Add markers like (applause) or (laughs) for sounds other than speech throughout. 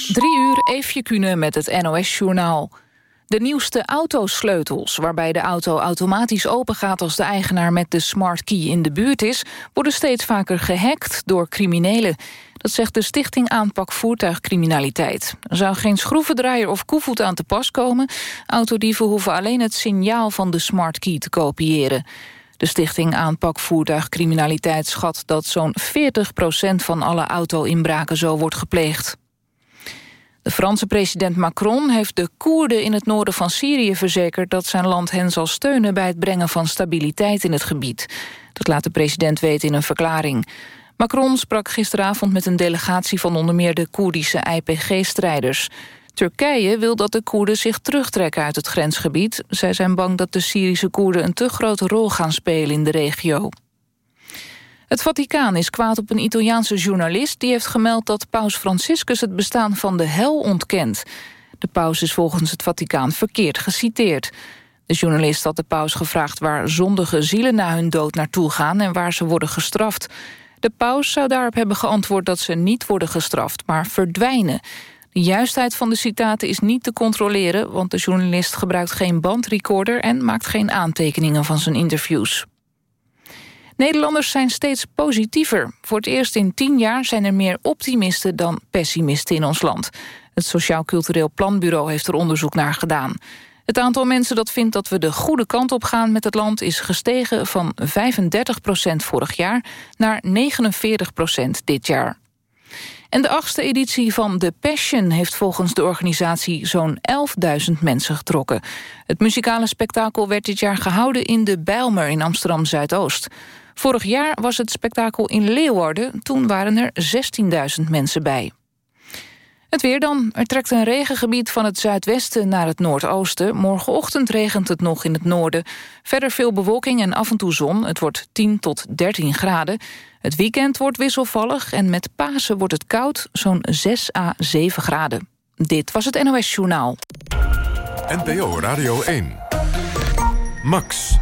Max. Drie uur, Eefje Kunnen met het NOS-journaal. De nieuwste autosleutels, waarbij de auto automatisch opengaat... als de eigenaar met de smart key in de buurt is... worden steeds vaker gehackt door criminelen. Dat zegt de Stichting Aanpak Voertuigcriminaliteit. Er zou geen schroevendraaier of koevoet aan te pas komen. Autodieven hoeven alleen het signaal van de smart key te kopiëren. De Stichting Aanpak Voertuigcriminaliteit schat dat zo'n 40% van alle auto-inbraken zo wordt gepleegd. De Franse president Macron heeft de Koerden in het noorden van Syrië verzekerd dat zijn land hen zal steunen bij het brengen van stabiliteit in het gebied. Dat laat de president weten in een verklaring. Macron sprak gisteravond met een delegatie van onder meer de Koerdische IPG-strijders. Turkije wil dat de Koerden zich terugtrekken uit het grensgebied. Zij zijn bang dat de Syrische Koerden een te grote rol gaan spelen in de regio. Het Vaticaan is kwaad op een Italiaanse journalist... die heeft gemeld dat paus Franciscus het bestaan van de hel ontkent. De paus is volgens het Vaticaan verkeerd geciteerd. De journalist had de paus gevraagd waar zondige zielen na hun dood naartoe gaan... en waar ze worden gestraft. De paus zou daarop hebben geantwoord dat ze niet worden gestraft, maar verdwijnen. De juistheid van de citaten is niet te controleren... want de journalist gebruikt geen bandrecorder... en maakt geen aantekeningen van zijn interviews. Nederlanders zijn steeds positiever. Voor het eerst in tien jaar zijn er meer optimisten dan pessimisten in ons land. Het Sociaal Cultureel Planbureau heeft er onderzoek naar gedaan. Het aantal mensen dat vindt dat we de goede kant op gaan met het land... is gestegen van 35% vorig jaar naar 49% dit jaar. En de achtste editie van The Passion heeft volgens de organisatie zo'n 11.000 mensen getrokken. Het muzikale spektakel werd dit jaar gehouden in de Bijlmer in Amsterdam-Zuidoost. Vorig jaar was het spektakel in Leeuwarden, toen waren er 16.000 mensen bij. Het weer dan. Er trekt een regengebied van het zuidwesten naar het noordoosten. Morgenochtend regent het nog in het noorden. Verder veel bewolking en af en toe zon. Het wordt 10 tot 13 graden. Het weekend wordt wisselvallig en met Pasen wordt het koud, zo'n 6 à 7 graden. Dit was het NOS Journaal. NPO Radio 1. Max.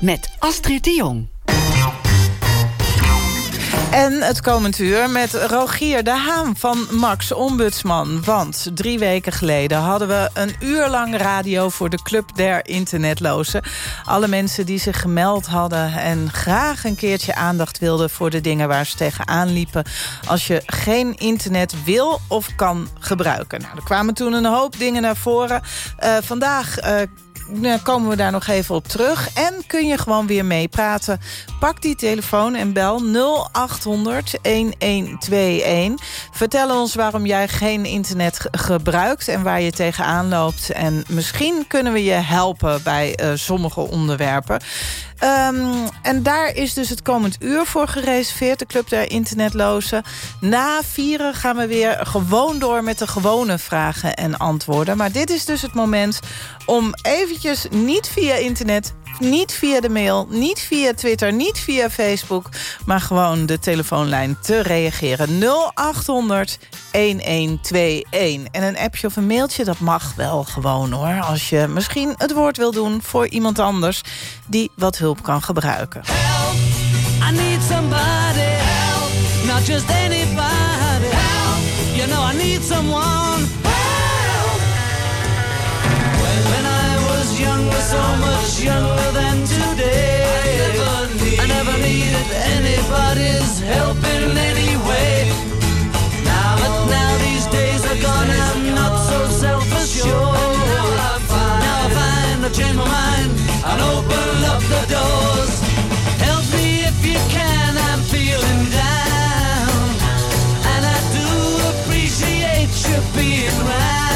Met Astrid de Jong. En het komend uur met Rogier de Haan van Max Ombudsman. Want drie weken geleden hadden we een uur lang radio... voor de Club der Internetlozen. Alle mensen die zich gemeld hadden... en graag een keertje aandacht wilden voor de dingen waar ze tegenaan liepen... als je geen internet wil of kan gebruiken. Nou, er kwamen toen een hoop dingen naar voren. Uh, vandaag... Uh, komen we daar nog even op terug. En kun je gewoon weer meepraten. Pak die telefoon en bel 0800 1121. Vertel ons waarom jij geen internet gebruikt en waar je tegenaan loopt. En misschien kunnen we je helpen bij uh, sommige onderwerpen. Um, en daar is dus het komend uur voor gereserveerd, de Club der Internetlozen. Na vieren gaan we weer gewoon door met de gewone vragen en antwoorden. Maar dit is dus het moment om eventjes niet via internet niet via de mail, niet via Twitter, niet via Facebook... maar gewoon de telefoonlijn te reageren. 0800 1121. En een appje of een mailtje, dat mag wel gewoon hoor. Als je misschien het woord wil doen voor iemand anders... die wat hulp kan gebruiken. Help, I need somebody. Help, not just anybody. Help, you know I need someone. Help. When I was younger, so much younger than today. I never, need, I never needed anybody's help in any way. Now, but now these days are gone, I'm not so self-assured. Find I've my mind and open up the doors. Help me if you can, I'm feeling down, and I do appreciate you being round.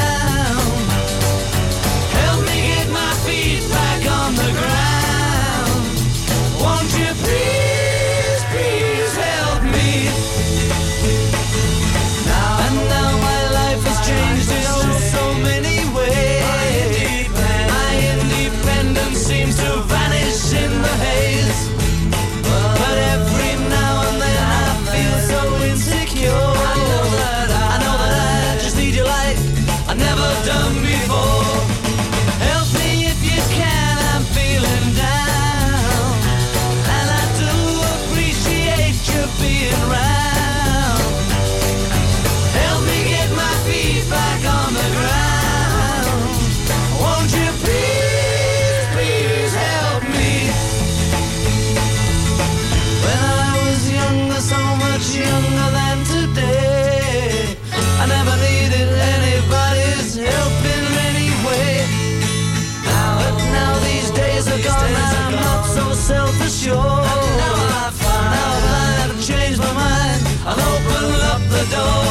the door.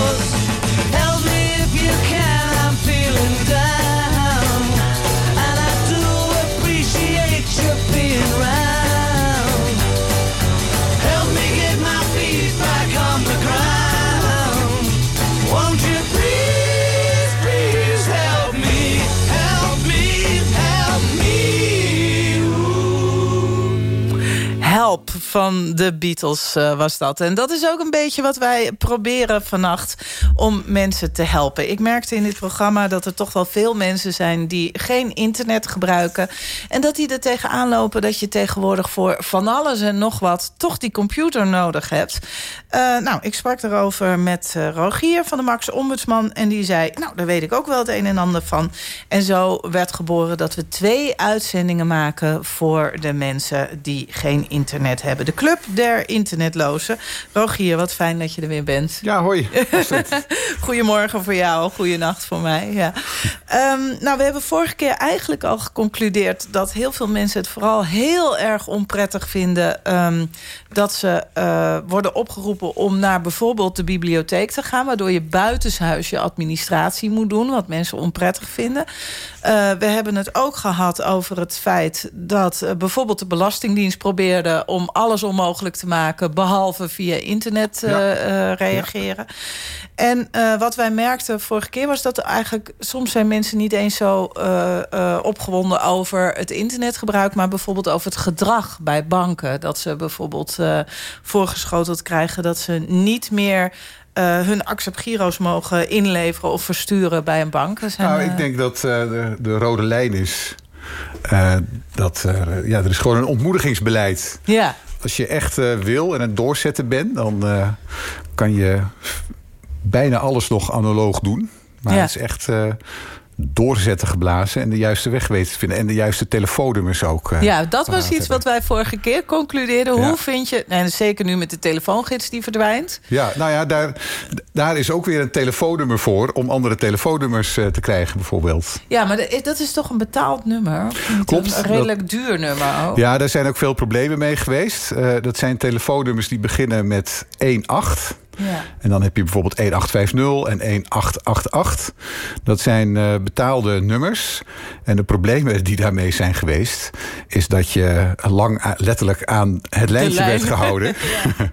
Van de Beatles uh, was dat. En dat is ook een beetje wat wij proberen vannacht om mensen te helpen. Ik merkte in dit programma dat er toch wel veel mensen zijn... die geen internet gebruiken. En dat die er tegenaan lopen dat je tegenwoordig voor van alles en nog wat... toch die computer nodig hebt. Uh, nou, ik sprak erover met uh, Rogier van de Max Ombudsman. En die zei, nou, daar weet ik ook wel het een en ander van. En zo werd geboren dat we twee uitzendingen maken... voor de mensen die geen internet hebben. De Club der Internetlozen. Rogier, wat fijn dat je er weer bent. Ja, hoi. (laughs) Goedemorgen voor jou, goeienacht voor mij. Ja. Um, nou, we hebben vorige keer eigenlijk al geconcludeerd... dat heel veel mensen het vooral heel erg onprettig vinden... Um, dat ze uh, worden opgeroepen om naar bijvoorbeeld de bibliotheek te gaan... waardoor je buitenshuis je administratie moet doen... wat mensen onprettig vinden. Uh, we hebben het ook gehad over het feit dat uh, bijvoorbeeld de Belastingdienst probeerde... om alles onmogelijk te maken, behalve via internet ja. reageren. Ja. En wat wij merkten vorige keer was dat eigenlijk... soms zijn mensen niet eens zo opgewonden over het internetgebruik... maar bijvoorbeeld over het gedrag bij banken. Dat ze bijvoorbeeld voorgeschoteld krijgen... dat ze niet meer uh, hun accept mogen inleveren of versturen bij een bank. Zijn, nou, ik denk dat uh, de, de, rode lijn is... Dat ja, er is gewoon een ontmoedigingsbeleid. Ja. Als je echt wil en het doorzetten bent... dan kan je bijna alles nog analoog doen. Maar ja. het is echt doorzetten geblazen en de juiste weg weten te vinden. En de juiste telefoonnummers ook. Uh, ja, dat was iets hebben. wat wij vorige keer concludeerden. Ja. Hoe vind je, en zeker nu met de telefoongids die verdwijnt. Ja, nou ja, daar, daar is ook weer een telefoonnummer voor... om andere telefoonnummers uh, te krijgen bijvoorbeeld. Ja, maar dat is toch een betaald nummer? Klopt. Een redelijk dat, duur nummer ook. Ja, daar zijn ook veel problemen mee geweest. Uh, dat zijn telefoonnummers die beginnen met 18... Ja. En dan heb je bijvoorbeeld 1850 en 1888. Dat zijn uh, betaalde nummers. En de problemen die daarmee zijn geweest... is dat je lang letterlijk aan het lijntje werd gehouden. (laughs) (laughs) ja.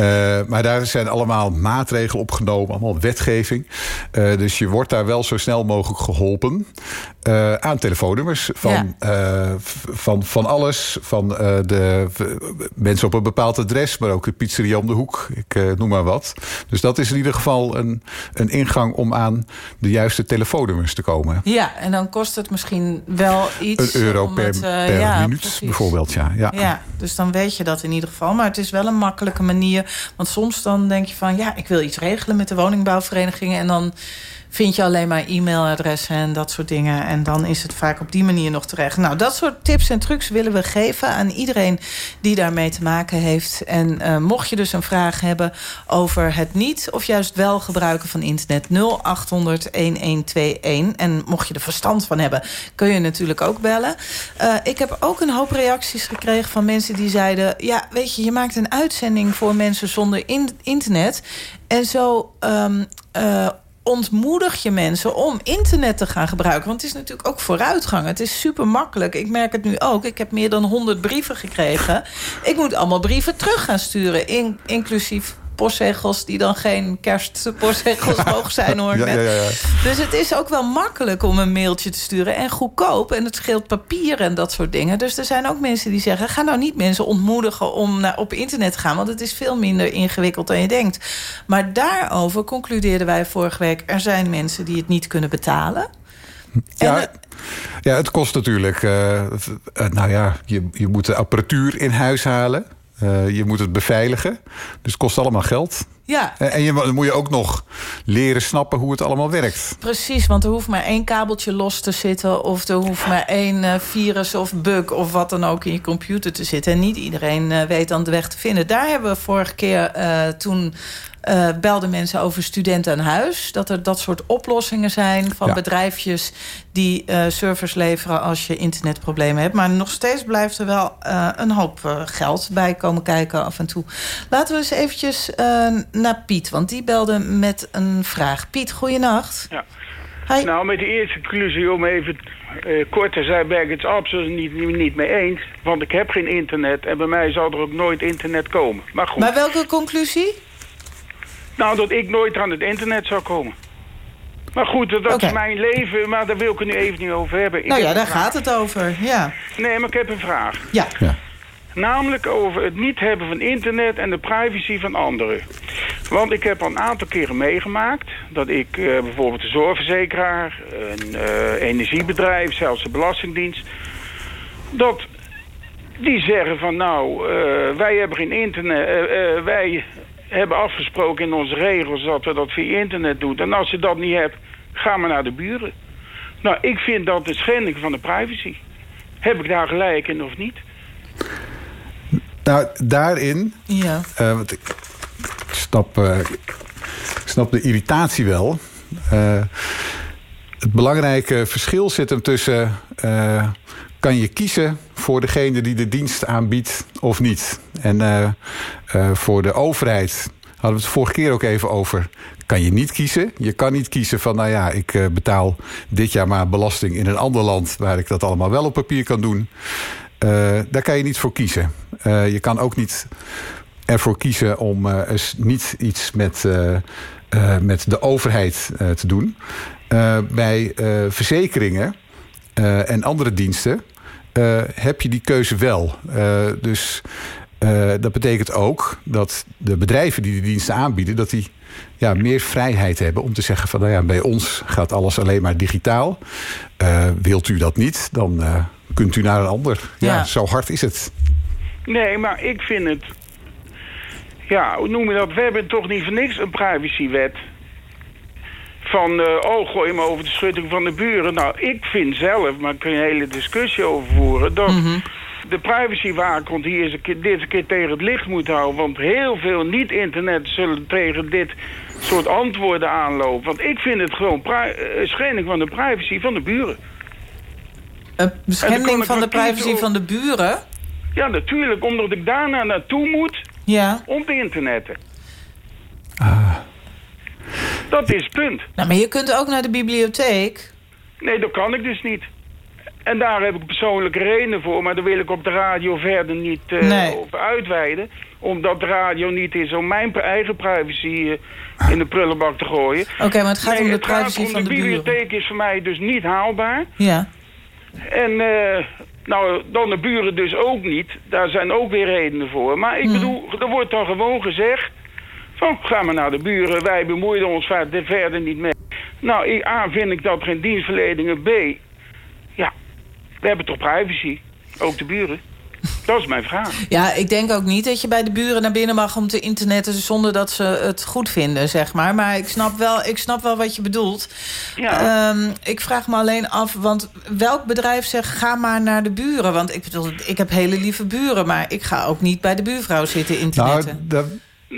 Uh, maar daar zijn allemaal maatregelen opgenomen. Allemaal wetgeving. Uh, dus je wordt daar wel zo snel mogelijk geholpen. Uh, aan telefoonnummers van, ja. van, van alles. Van de mensen op een bepaald adres, maar ook de pizzeria om de hoek. Ik noem maar wat. Dus dat is in ieder geval een, een ingang om aan de juiste telefoonnummers te komen. Ja, en dan kost het misschien wel iets. Een euro per, het, per ja, minuut precies. bijvoorbeeld, ja. ja. Ja, dus dan weet je dat in ieder geval. Maar het is wel een makkelijke manier. Want soms dan denk je van, ja, ik wil iets regelen met de woningbouwverenigingen. En dan vind je alleen maar e-mailadressen en dat soort dingen. En dan is het vaak op die manier nog terecht. Nou, dat soort tips en trucs willen we geven aan iedereen die daarmee te maken heeft. En uh, mocht je dus een vraag hebben over het niet of juist wel gebruiken van internet 0800 1121. En mocht je er verstand van hebben, kun je natuurlijk ook bellen. Uh, ik heb ook een hoop reacties gekregen van mensen die zeiden... ja, weet je, je maakt een uitzending voor mensen zonder in internet... En zo um, ontmoedig je mensen om internet te gaan gebruiken. Want het is natuurlijk ook vooruitgang. Het is super makkelijk. Ik merk het nu ook. Ik heb meer dan 100 brieven gekregen. Ik moet allemaal brieven terug gaan sturen. In, inclusief postzegels die dan geen kerstpostzegels mogen zijn hoor. Ja, ja, ja, dus het is ook wel makkelijk om een mailtje te sturen en goedkoop. En het scheelt papier en dat soort dingen. Dus er zijn ook mensen die zeggen... ga nou niet mensen ontmoedigen om naar, op internet te gaan... want het is veel minder ingewikkeld dan je denkt. Maar daarover concludeerden wij vorige week... er zijn mensen die het niet kunnen betalen... Ja, en, ja, het kost natuurlijk... Uh, nou ja, je, je moet de apparatuur in huis halen. Uh, je moet het beveiligen. Dus het kost allemaal geld. Ja. En je, dan moet je ook nog leren snappen hoe het allemaal werkt. Precies, want er hoeft maar één kabeltje los te zitten... of er hoeft maar één uh, virus of bug of wat dan ook in je computer te zitten. En niet iedereen uh, weet dan de weg te vinden. Daar hebben we vorige keer toen uh, belden mensen over studenten aan huis. Dat er dat soort oplossingen zijn van ja. bedrijfjes... die uh, service leveren als je internetproblemen hebt. Maar nog steeds blijft er wel uh, een hoop geld bij komen kijken af en toe. Laten we eens eventjes naar Piet, want die belde met een vraag. Piet, goeienacht. Ja. Hi. Nou, met de eerste conclusie om even uh, kort te zijn... ben ik het absoluut niet, niet, niet mee eens. Want ik heb geen internet en bij mij zal er ook nooit internet komen. Maar goed. Maar welke conclusie? Nou, dat ik nooit aan het internet zou komen. Maar goed, dat okay. is mijn leven, maar daar wil ik het nu even niet over hebben. Ik nou ja, daar gaat het over, ja. Nee, maar ik heb een vraag. Ja. ja. Namelijk over het niet hebben van internet en de privacy van anderen. Want ik heb al een aantal keren meegemaakt... dat ik eh, bijvoorbeeld de zorgverzekeraar, een eh, energiebedrijf, zelfs de Belastingdienst... dat die zeggen van nou, eh, wij hebben geen internet... eh, eh, wij hebben afgesproken in onze regels dat we dat via internet doen. En als je dat niet hebt, ga maar naar de buren. Nou, ik vind dat een schending van de privacy. Heb ik daar gelijk in of niet? Nou, daarin... Ja. eh, want ik, snap, eh, ik snap de irritatie wel. Eh, het belangrijke verschil zit hem tussen... kan je kiezen voor degene die de dienst aanbiedt of niet? En eh, eh, voor de overheid hadden we het vorige keer ook even over. Kan je niet kiezen? Je kan niet kiezen van, nou ja, ik eh, betaal dit jaar maar belasting in een ander land... waar ik dat allemaal wel op papier kan doen. Daar kan je niet voor kiezen. Je kan ook niet ervoor kiezen om niet iets met, met de overheid te doen. Bij verzekeringen en andere diensten eh, heb je die keuze wel. Eh, dus eh, dat betekent ook dat de bedrijven die die diensten aanbieden... dat die ja, meer vrijheid hebben om te zeggen van... nou ja, bij ons gaat alles alleen maar digitaal. Eh, wilt u dat niet, dan eh, kunt u naar een ander. Ja, Ja. zo hard is het. Nee, maar ik vind het... Ja, hoe noem je dat? We hebben toch niet voor niks een privacywet. Van, eh, oh, gooi me over de schutting van de buren. Nou, ik vind zelf, maar daar kun je een hele discussie over voeren... dat de privacywaakhond hier eens een keer, dit een keer tegen het licht moet houden. Want heel veel niet-internet zullen tegen dit soort antwoorden aanlopen. Want ik vind het gewoon eh, schending van de privacy van de buren. Een schending van de privacy van de buren? Ja, natuurlijk, omdat ik daarna naartoe moet Ja. om te internetten. Ah. Dat is het punt. Nou, maar je kunt ook naar de bibliotheek. Nee, dat kan ik dus niet. En daar heb ik persoonlijke redenen voor, maar daar wil ik op de radio verder niet Nee. over uitweiden. Omdat de radio niet is om mijn eigen privacy eh, in de prullenbak te gooien. Oké, maar het gaat Nee, om de het gaat privacy om van de, de buren. bibliotheek is voor mij dus niet haalbaar. Ja. En eh, nou, dan de buren dus ook niet. Daar zijn ook weer redenen voor. Maar Hmm. ik bedoel, er wordt dan gewoon gezegd... van, ga maar naar de buren, wij bemoeien ons verder, verder niet mee. Nou, ik- A, vind ik dat geen dienstverlening. en B, ja, we hebben toch privacy. Ook de buren. Dat is mijn vraag. Ja, ik denk ook niet dat je bij de buren naar binnen mag om te internetten... zonder dat ze het goed vinden, zeg maar. Maar ik snap wel, ik snap wel wat je bedoelt. Ja. Ehm, ik vraag me alleen af, want welk bedrijf zegt... ga maar naar de buren? Want ik bedoel, ik heb hele lieve buren... maar ik ga ook niet bij de buurvrouw zitten Nou, internetten. dat-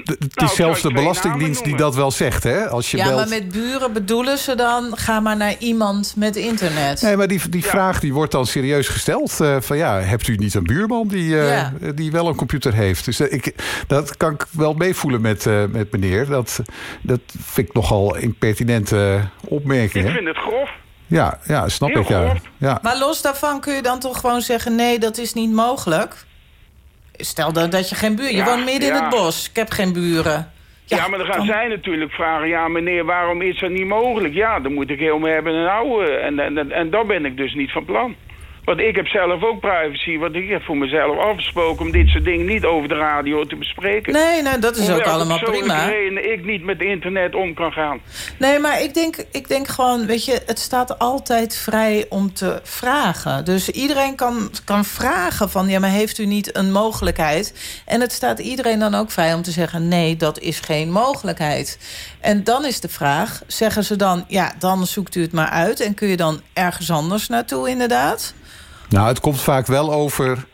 het Nou, is zelfs kan de ik Belastingdienst die dat wel zegt, hè? Als je ja, belt... maar met buren bedoelen ze dan... ga maar naar iemand met internet. Nee, maar die, die vraag die wordt dan serieus gesteld. eh, van ja, hebt u niet een buurman die, eh, Ja. die wel een computer heeft? Dus eh, ik, dat kan ik wel meevoelen met, eh, met meneer. Dat, dat vind ik nogal impertinente ik opmerkingen. vind het grof. Ja, ja, snap Heel ik. Ja. grof. Ja. Maar los daarvan kun je dan toch gewoon zeggen... nee, dat is niet mogelijk? Stel dat, dat je geen buren... Je Ja, woont midden in het bos. Ik heb geen buren. Ja, maar dan gaan zij natuurlijk vragen... ja, meneer, waarom is dat niet mogelijk? Ja, dan moet ik heel me hebben een oude. En, en, en, en dat ben ik dus niet van plan. Want ik heb zelf ook privacy. Want ik heb voor mezelf afgesproken... om dit soort dingen niet over de radio te bespreken. Nee, nee, dat is ook allemaal prima. redenen ik niet met internet om kan gaan. Nee, maar ik denk, ik denk gewoon, weet je, het staat altijd vrij om te vragen. Dus iedereen kan, kan vragen van, ja, maar heeft u niet een mogelijkheid? En het staat iedereen dan ook vrij om te zeggen, nee, dat is geen mogelijkheid. En dan is de vraag, zeggen ze dan, ja, dan zoekt u het maar uit... en kun je dan ergens anders naartoe, inderdaad? Nou, het komt vaak wel over...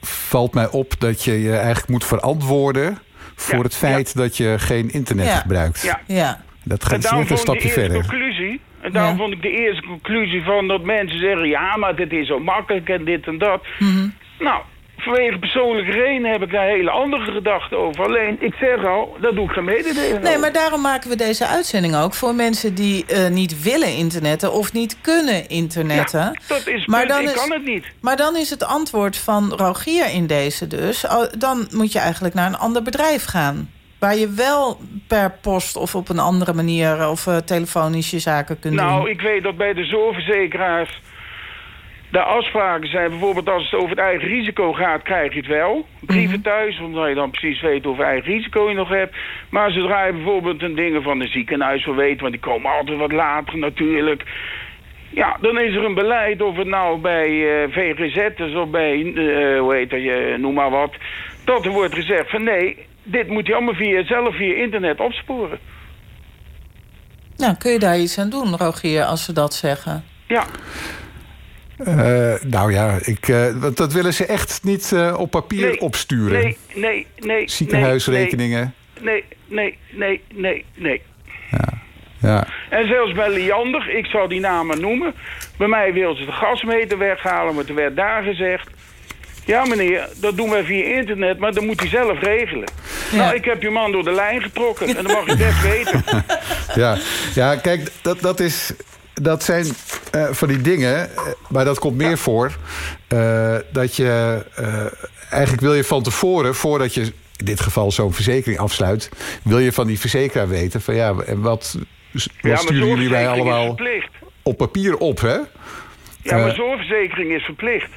valt mij op dat je je eigenlijk moet verantwoorden... voor Ja, het feit dat je geen internet Ja. gebruikt. Ja. Ja, Dat gaat net een vond ik de stapje eerste verder. conclusie... En daarom Ja. vond ik de eerste conclusie van dat mensen zeggen... ja, maar dit is zo makkelijk en dit en dat. Mhm. Nou, vanwege persoonlijke redenen heb ik daar hele andere gedachten over. Alleen, ik zeg al, dat doe ik geen mededeling Nee, maar daarom maken we deze uitzending ook... voor mensen die eh, niet willen internetten of niet kunnen internetten. Ja, dat is Maar punt, dan ik is- kan het niet. Maar dan is het antwoord van Rogier in deze dus... dan moet je eigenlijk naar een ander bedrijf gaan. Waar je wel per post of op een andere manier... of eh, telefonisch je zaken kunt doen. Nou, ik weet dat bij de zorgverzekeraars... De afspraken zijn bijvoorbeeld als het over het eigen risico gaat, krijg je het wel. Brieven thuis, omdat je dan precies weet hoeveel eigen risico je nog hebt. Maar zodra je bijvoorbeeld een dingen van de ziekenhuis wil weten, want die komen altijd wat later natuurlijk. Ja, dan is er een beleid, of het nou bij eh, VGZ is of bij, eh, hoe heet dat, je, noem maar wat. Dat er wordt gezegd van nee, dit moet je allemaal via, zelf via internet opsporen. Nou, kun je daar iets aan doen, Rogier, als ze dat zeggen? Ja, Eh, nou ja, ik, eh, want dat willen ze echt niet eh, op papier Nee, opsturen. nee, nee, nee. Ziekenhuisrekeningen. Nee, nee, nee, nee, nee. Ja. En zelfs bij Liander, ik zal die namen noemen. Bij mij wil ze de gasmeter weghalen, maar er werd daar gezegd... Ja meneer, dat doen wij via internet, maar dan moet hij zelf regelen. Nou, ik heb je man door de lijn getrokken en dan mag je best weten. (laughs) Ja, ja kijk, dat, dat, is, dat zijn eh, van die dingen, eh, maar dat komt meer voor... eh, dat je eigenlijk wil je van tevoren, voordat je in dit geval zo'n verzekering afsluit... wil je van die verzekeraar weten van ja, en wat, wat Ja, sturen jullie is allemaal op papier op, hè? Ja, maar zorgverzekering is verplicht.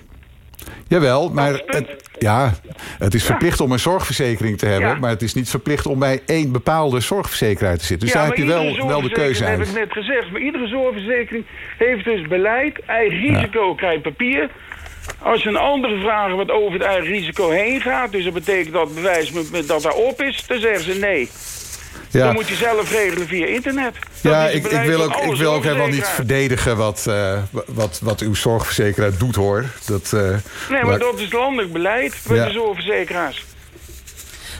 Jawel, maar Dat het ja, het is verplicht om een zorgverzekering te hebben... Ja. maar het is niet verplicht om bij één bepaalde zorgverzekeraar te zitten. Dus ja, daar heb je wel, wel de keuze uit. heb ik net gezegd. Maar iedere zorgverzekering heeft dus beleid. Eigen risico krijgt papier. Als je een andere vragen wat over het eigen risico heen gaat... dus dat betekent dat bewijs dat daar op is... dan zeggen ze nee. Ja. Dan moet je zelf regelen via internet. Dat Ja, ik, ik wil van ook, ik wil ook helemaal niet verdedigen wat, eh, wat, wat uw zorgverzekeraar doet, hoor. Dat, eh, Nee, maar maar- dat is landelijk beleid bij Ja. de zorgverzekeraars.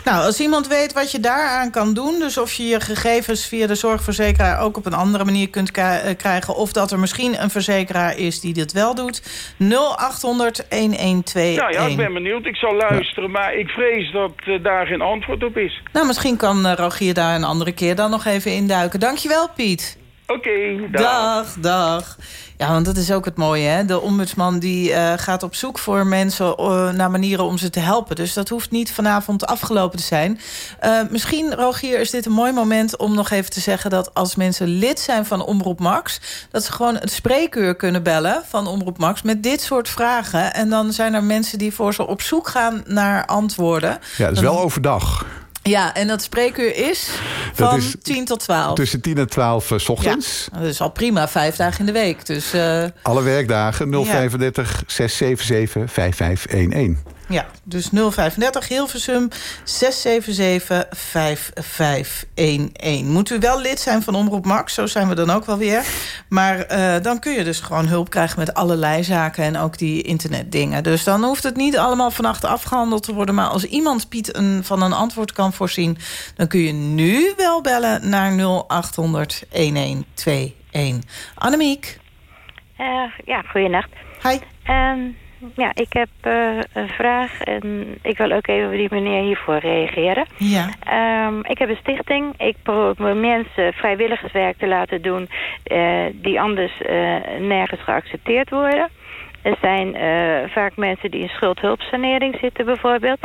Nou, als iemand weet wat je daaraan kan doen... dus of je je gegevens via de zorgverzekeraar... ook op een andere manier kunt eh, krijgen... of dat er misschien een verzekeraar is die dit wel doet... 0800 1121. Nou ja, ik ben benieuwd. Ik zal luisteren, maar ik vrees dat eh, daar geen antwoord op is. Nou, misschien kan eh, Rogier daar een andere keer dan nog even induiken. Dankjewel, Piet. Oké, dag. Dag, dag. Ja, want dat is ook het mooie, hè? De ombudsman die eh, gaat op zoek voor mensen eh, naar manieren om ze te helpen. Dus dat hoeft niet vanavond afgelopen te zijn. Eh, misschien, Rogier, is dit een mooi moment om nog even te zeggen... dat als mensen lid zijn van Omroep Max... dat ze gewoon het spreekuur kunnen bellen van Omroep Max... met dit soort vragen. En dan zijn er mensen die voor ze op zoek gaan naar antwoorden. ja, dat is wel overdag. Ja, en dat spreekuur is Dat van is 10 tot 12. Tussen 10 en 12 eh, s ja, ochtends. dat is al prima, vijf dagen in de week. Dus... eh, Alle werkdagen 035 677 5511. Ja, dus 035 Hilversum 677 5511. Moet u wel lid zijn van Omroep Max, zo zijn we dan ook wel weer. Maar eh, dan kun je dus gewoon hulp krijgen met allerlei zaken... en ook die internetdingen. Dus dan hoeft het niet allemaal vannacht afgehandeld te worden... maar als iemand Piet een, van een antwoord kan voorzien... dan kun je nu wel bellen naar 0800 1121. Annemiek, Eh, ja, goeienacht. hi. Ehm, ja, ik heb eh, een vraag en ik wil ook even op die meneer hiervoor reageren. Ja. Ehm, ik heb een stichting. Ik probeer mensen vrijwilligerswerk te laten doen eh, die anders eh, nergens geaccepteerd worden. Er zijn vaak mensen die in schuldhulpsanering zitten bijvoorbeeld.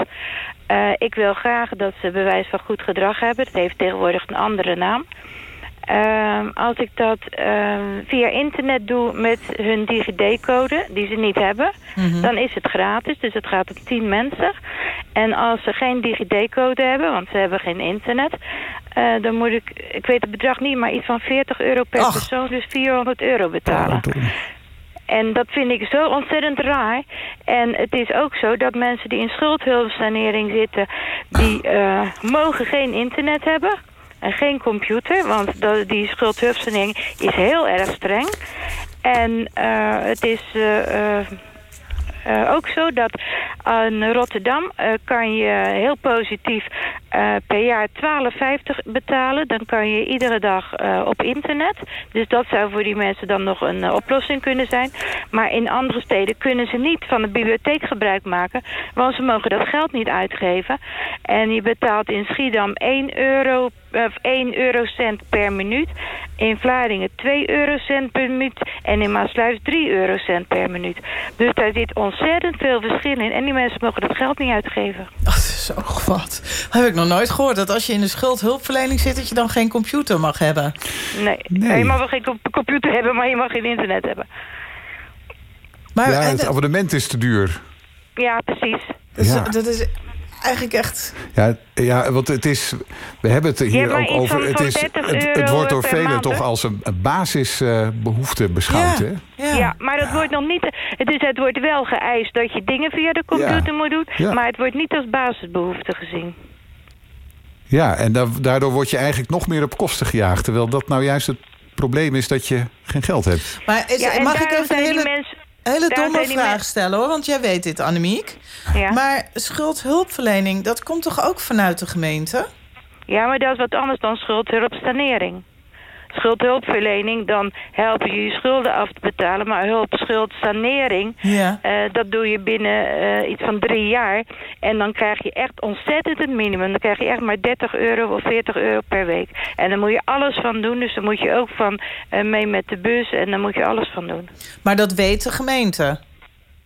Ik wil graag dat ze bewijs van goed gedrag hebben. Dat heeft tegenwoordig een andere naam. Ehm, als ik dat ehm, via internet doe met hun DigiD-code, die ze niet hebben, dan is het gratis. Dus het gaat om 10 mensen. En als ze geen DigiD-code hebben, want ze hebben geen internet, eh, dan moet ik, ik weet het bedrag niet, maar iets van 40 euro per Ach. persoon, dus 400 euro betalen. En dat vind ik zo ontzettend raar. En het is ook zo dat mensen die in schuldhulpsanering zitten... die (laughs) eh, mogen geen internet hebben en geen computer. Want die schuldhulpsanering is heel erg streng. En eh, het is... eh, eh, ook zo dat in Rotterdam kan je heel positief per jaar 12,50 betalen. Dan kan je iedere dag op internet. Dus dat zou voor die mensen dan nog een oplossing kunnen zijn. Maar in andere steden kunnen ze niet van de bibliotheek gebruik maken. Want ze mogen dat geld niet uitgeven. En je betaalt in Schiedam 1 euro 1 eurocent per minuut. In Vlaardingen 2 eurocent per minuut. En in Maasluis 3 eurocent per minuut. Dus daar zit ontzettend veel verschil in. En die mensen mogen dat geld niet uitgeven. Dat is zo wat. Dat heb ik nog nooit gehoord. Dat als je in de schuldhulpverlening zit... dat je dan geen computer mag hebben. Nee, Nee. je mag wel geen com- computer hebben, maar je mag geen internet hebben. Maar ja, het abonnement is te duur. Ja, precies. dat is- Ja. dat is eigenlijk echt... Ja, ja, want het is. We hebben het hier ook over. van- Het, is, 30 het, wordt door velen maand, toch als een, basisbehoefte beschouwd. Ja. Hè? Ja. Ja, maar het wordt nog niet... Het, is, het wordt wel geëist dat je dingen via de computer Ja. moet doen... Ja. maar het wordt niet als basisbehoefte gezien. Ja, en da- daardoor word je eigenlijk nog meer op kosten gejaagd. Terwijl dat nou juist het probleem is dat je geen geld hebt. Maar is, Ja, en mag ik even een zijn die hele, mensen... hele domme vraag stellen, hoor? Want jij weet dit, Annemiek. Ja. Maar schuldhulpverlening, dat komt toch ook vanuit de gemeente? ja, maar dat is wat anders dan schuldhulpsanering. Schuldhulpverlening, dan helpen je je schulden af te betalen. Maar hulp, schuldsanering, Ja. eh, dat doe je binnen eh, iets van drie jaar. En dan krijg je echt ontzettend het minimum. Dan krijg je echt maar 30 euro of 40 euro per week. En dan moet je alles van doen. Dus dan moet je ook van eh, mee met de bus. En dan moet je alles van doen. Maar dat weet de gemeente,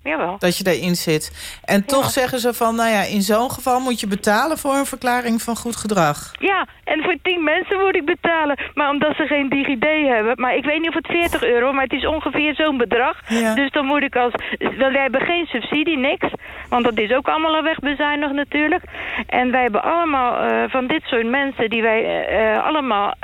Jawel. dat je daarin zit. En toch zeggen ze van, nou ja, in zo'n geval moet je betalen... voor een verklaring van goed gedrag. Ja, en voor 10 mensen moet ik betalen. Maar omdat ze geen DigiD hebben. Maar ik weet niet of het 40 euro, maar het is ongeveer zo'n bedrag. Ja. Dus dan moet ik als... Want wij hebben geen subsidie, niks. Want dat is ook allemaal al wegbezuinigd natuurlijk. En wij hebben allemaal eh, van dit soort mensen die wij eh, eh, allemaal...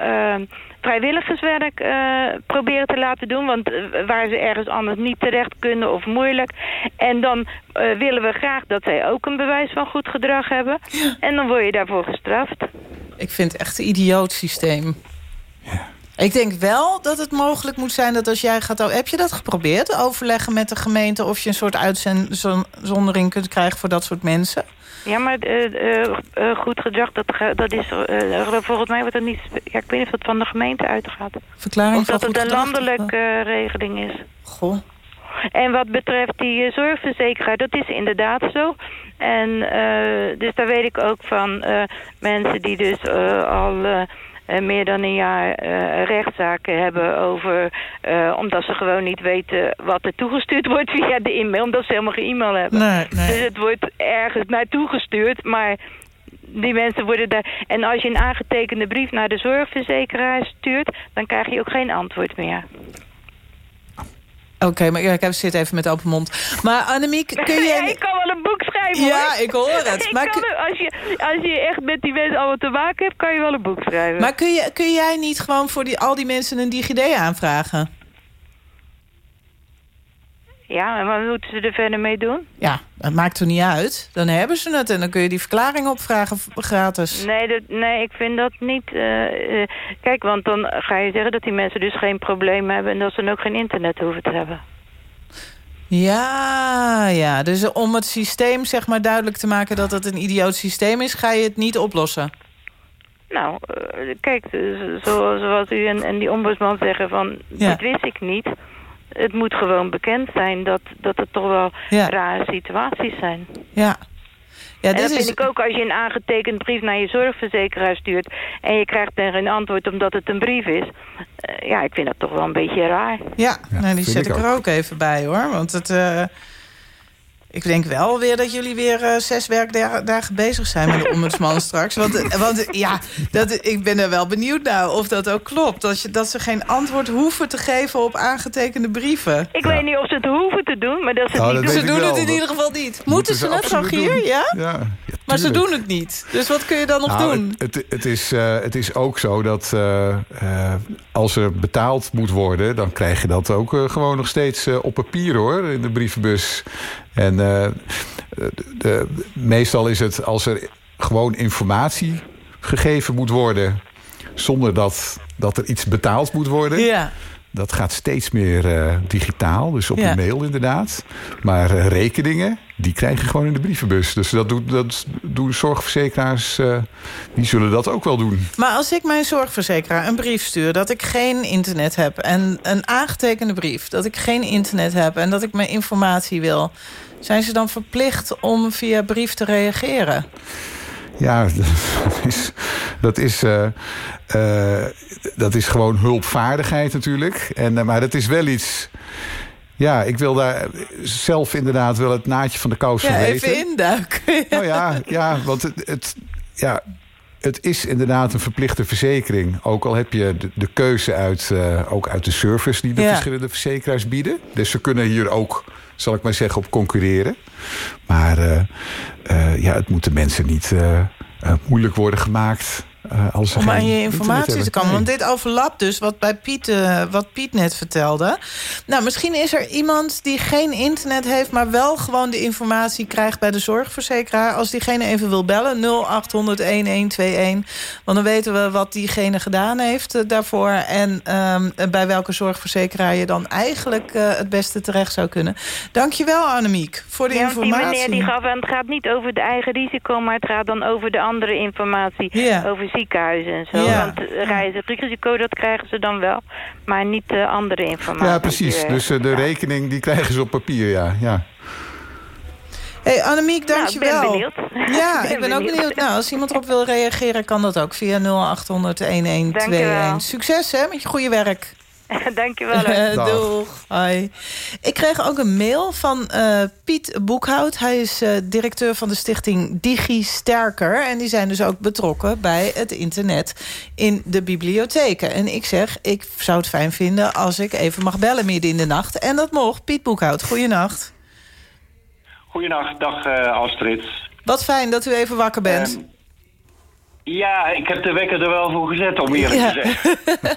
vrijwilligerswerk eh, proberen te laten doen. Want eh, waar ze ergens anders niet terecht kunnen of moeilijk. En dan eh, willen we graag dat zij ook een bewijs van goed gedrag hebben. En dan word je daarvoor gestraft. Ik vind het echt een idioot systeem. Ik denk wel dat het mogelijk moet zijn dat als jij gaat... Heb je dat geprobeerd, overleggen met de gemeente... of je een soort uitzondering kunt krijgen voor dat soort mensen? Ja, maar eh, eh, eh, goed gedrag, dat, dat is... volgens mij wordt dat niet... Ja, ik weet niet of dat van de gemeente uitgaat. Verklaring Of dat het een landelijke regeling is. Goh. En wat betreft die zorgverzekeraar, dat is inderdaad zo. En eh, dus daar weet ik ook van mensen die dus al meer dan een jaar eh, rechtszaken hebben over... eh, omdat ze gewoon niet weten wat er toegestuurd (laughs) wordt via de e-mail. Omdat ze helemaal geen e-mail hebben. Nee, Dus het wordt ergens naartoe gestuurd, maar die mensen worden daar... En als je een aangetekende brief naar de zorgverzekeraar stuurt... dan krijg je ook geen antwoord meer. Oké, maar ja, ik heb- zit even met open mond. Maar Annemiek, (laughs) kun Ja, je... ik kan wel een boek schrijven, Ja, hoor. ik hoor het. (laughs) Ik Maar kan als, je, als je echt met die mensen allemaal te maken hebt... kan je wel een boek schrijven. Maar kun, je, kun jij niet gewoon voor die, al die mensen een DigiD aanvragen? Ja, en wat moeten ze er verder mee doen? Ja, dat maakt er niet uit. Dan hebben ze het en dan kun je die verklaring opvragen gratis. Nee, dat, nee, ik vind dat niet... eh, eh, kijk, want dan ga je zeggen dat die mensen dus geen probleem hebben... en dat ze dan ook geen internet hoeven te hebben. Ja, ja. Dus om het systeem zeg maar duidelijk te maken dat het een idioot systeem is... ga je het niet oplossen. Nou, eh, kijk, zo, zoals u en, en die ombudsman zeggen van... Ja. dit wist ik niet. Het moet gewoon bekend zijn dat, dat het toch wel Ja. rare situaties zijn. Ja. Ja, en dat vind is... ik ook als je een aangetekend brief naar je zorgverzekeraar stuurt... en je krijgt er geen antwoord omdat het een brief is. eh, ja, ik vind dat toch wel een beetje raar. Ja, nou, die zet ik ik er ook even bij, hoor. Want het... eh, ik denk wel weer dat jullie weer eh, zes werkdagen bezig zijn met de (laughs) ombudsman straks. Want, eh, want eh, ja, dat, ik ben er wel benieuwd naar of dat ook klopt. Dat, je, dat ze geen antwoord hoeven te geven op aangetekende brieven. Ik weet niet of ze het hoeven te doen, maar dat ze het Nou, niet dat doen. Ze doen wel. het in ieder geval niet. Moeten ze het, Rogier? Ja? Ja, ja, Maar ze doen het niet. Dus wat kun je dan nog Nou, doen? Het, het, het is, eh, het is ook zo dat eh, eh, als er betaald moet worden... dan krijg je dat ook gewoon nog steeds op papier, hoor, in de brievenbus. En eh, de, de- meestal is het als er gewoon informatie gegeven moet worden... zonder dat, dat er iets betaald moet worden... Ja. Dat gaat steeds meer eh, digitaal, dus op Ja. de mail inderdaad. Maar eh, rekeningen, die krijg je gewoon in de brievenbus. Dus dat, doet, dat doen zorgverzekeraars, die zullen dat ook wel doen. Maar als ik mijn zorgverzekeraar een brief stuur... dat ik geen internet heb en een aangetekende brief... dat ik geen internet heb en dat ik mijn informatie wil... zijn ze dan verplicht om via brief te reageren? Ja, (laughs) dat is, dat is, eh, eh, dat is gewoon hulpvaardigheid natuurlijk. En, eh, maar dat is wel iets... Ja, ik wil daar zelf inderdaad wel het naadje van de kous van Ja, weten. even induiken. (laughs) Nou ja, ja want het, het, ja, het is inderdaad een verplichte verzekering. Ook al heb je de, de keuze uit, ook uit de service die de Ja. verschillende verzekeraars bieden. Dus ze kunnen hier ook, zal ik maar zeggen, op concurreren. Maar eh, eh, ja, het moet de mensen niet eh, moeilijk worden gemaakt. Eh, als om aan je informatie te komen. Want dit overlapt dus wat, bij Piet, eh, wat Piet net vertelde. Nou, misschien is er iemand die geen internet heeft... maar wel gewoon de informatie krijgt bij de zorgverzekeraar. Als diegene even wil bellen, 0800-1121. Want dan weten we wat diegene gedaan heeft eh, daarvoor... en ehm, bij welke zorgverzekeraar je dan eigenlijk het beste terecht zou kunnen. Dankjewel, Annemiek, voor de Ja, want die informatie. meneer die gaf aan, het gaat niet over de eigen risico, maar het gaat dan over de andere informatie. Ja. Over ziekenhuizen en zo. Ja. Want eh, reizigersrisico, dat krijgen ze dan wel. Maar niet de andere informatie. Ja, precies. die, Dus eh, de rekening die krijgen ze op papier, ja. ja. Hey Annemiek, Nou, dankjewel. ik ben benieuwd. Ja, Ik (laughs) ik ben ben ook benieuwd. benieuwd. Nou, als iemand erop wil reageren, kan dat ook via 0800 1121. Dankjewel. Succes hè, met je goede werk. (laughs) Dankjewel. hoor. Eh. Doeg. Hoi. Ik kreeg ook een mail van eh, Piet Boekhout. Hij is eh, directeur van de stichting Digi Sterker. En die zijn dus ook betrokken bij het internet in de bibliotheken. En ik zeg, ik zou het fijn vinden als ik even mag bellen midden in de nacht. En dat mocht. Piet Boekhout, goeienacht. Goedenacht, dag eh, Astrid. Wat fijn dat u even wakker bent. Ehm, ja, ik heb de wekker er wel voor gezet, om eerlijk Ja. te zeggen. (laughs)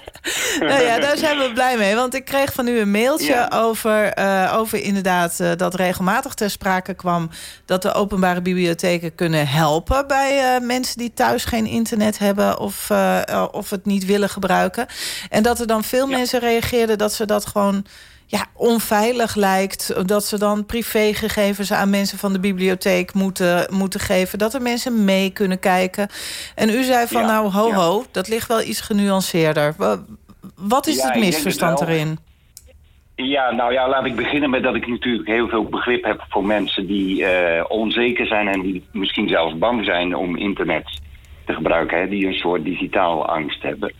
Nou ja, daar zijn we blij mee. Want ik kreeg van u een mailtje Ja. over, eh, over inderdaad eh, dat regelmatig ter sprake kwam... dat de openbare bibliotheken kunnen helpen bij eh, mensen die thuis geen internet hebben... Of, of het niet willen gebruiken. En dat er dan veel mensen reageerden dat ze dat gewoon ja, onveilig lijkt. Dat ze dan privégegevens aan mensen van de bibliotheek moeten, moeten geven. Dat er mensen mee kunnen kijken. En u zei van Ja, nou, ho ja. ho, dat ligt wel iets genuanceerder. Wa- Wat is Ja, het misverstand erin? Ja, nou ja, laat ik beginnen met dat ik natuurlijk heel veel begrip heb voor mensen die eh, onzeker zijn en die misschien zelfs bang zijn om internet te gebruiken, hè, die een soort digitaal angst hebben.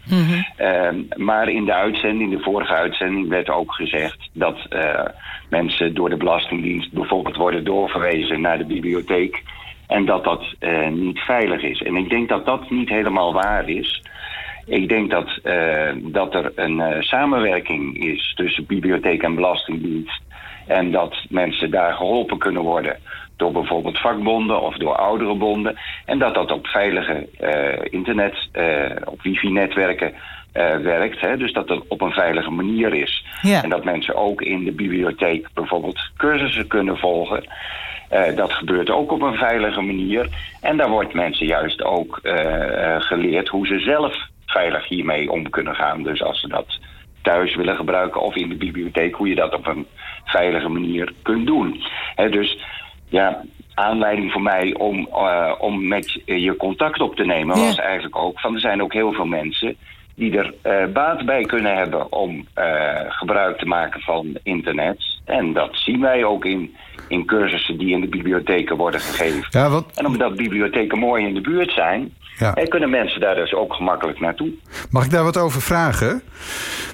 Ehm, maar in de uitzending, de vorige uitzending, werd ook gezegd dat eh, mensen door de Belastingdienst bijvoorbeeld worden doorverwezen naar de bibliotheek en dat dat eh, niet veilig is. En ik denk dat dat niet helemaal waar is. Ik denk dat, eh, dat er een samenwerking is tussen bibliotheek en belastingdienst. En dat mensen daar geholpen kunnen worden door bijvoorbeeld vakbonden of door ouderenbonden. En dat dat op veilige eh, internet, eh, op wifi-netwerken eh, werkt. Hè? Dus dat het op een veilige manier is. Ja. En dat mensen ook in de bibliotheek bijvoorbeeld cursussen kunnen volgen. Dat gebeurt ook op een veilige manier. En daar wordt mensen juist ook geleerd hoe ze zelf veilig hiermee om kunnen gaan. Dus als ze dat thuis willen gebruiken of in de bibliotheek, hoe je dat op een veilige manier kunt doen. Dus ja, aanleiding voor mij om, eh, om met je- contact op te nemen Ja. was eigenlijk ook van er zijn ook heel veel mensen die er eh, baat bij kunnen hebben om eh, gebruik te maken van internet. En dat zien wij ook in, in cursussen die in de bibliotheken worden gegeven. Ja, En omdat bibliotheken mooi in de buurt zijn, Ja. eh, kunnen mensen daar dus ook gemakkelijk naartoe. mag ik daar wat over vragen?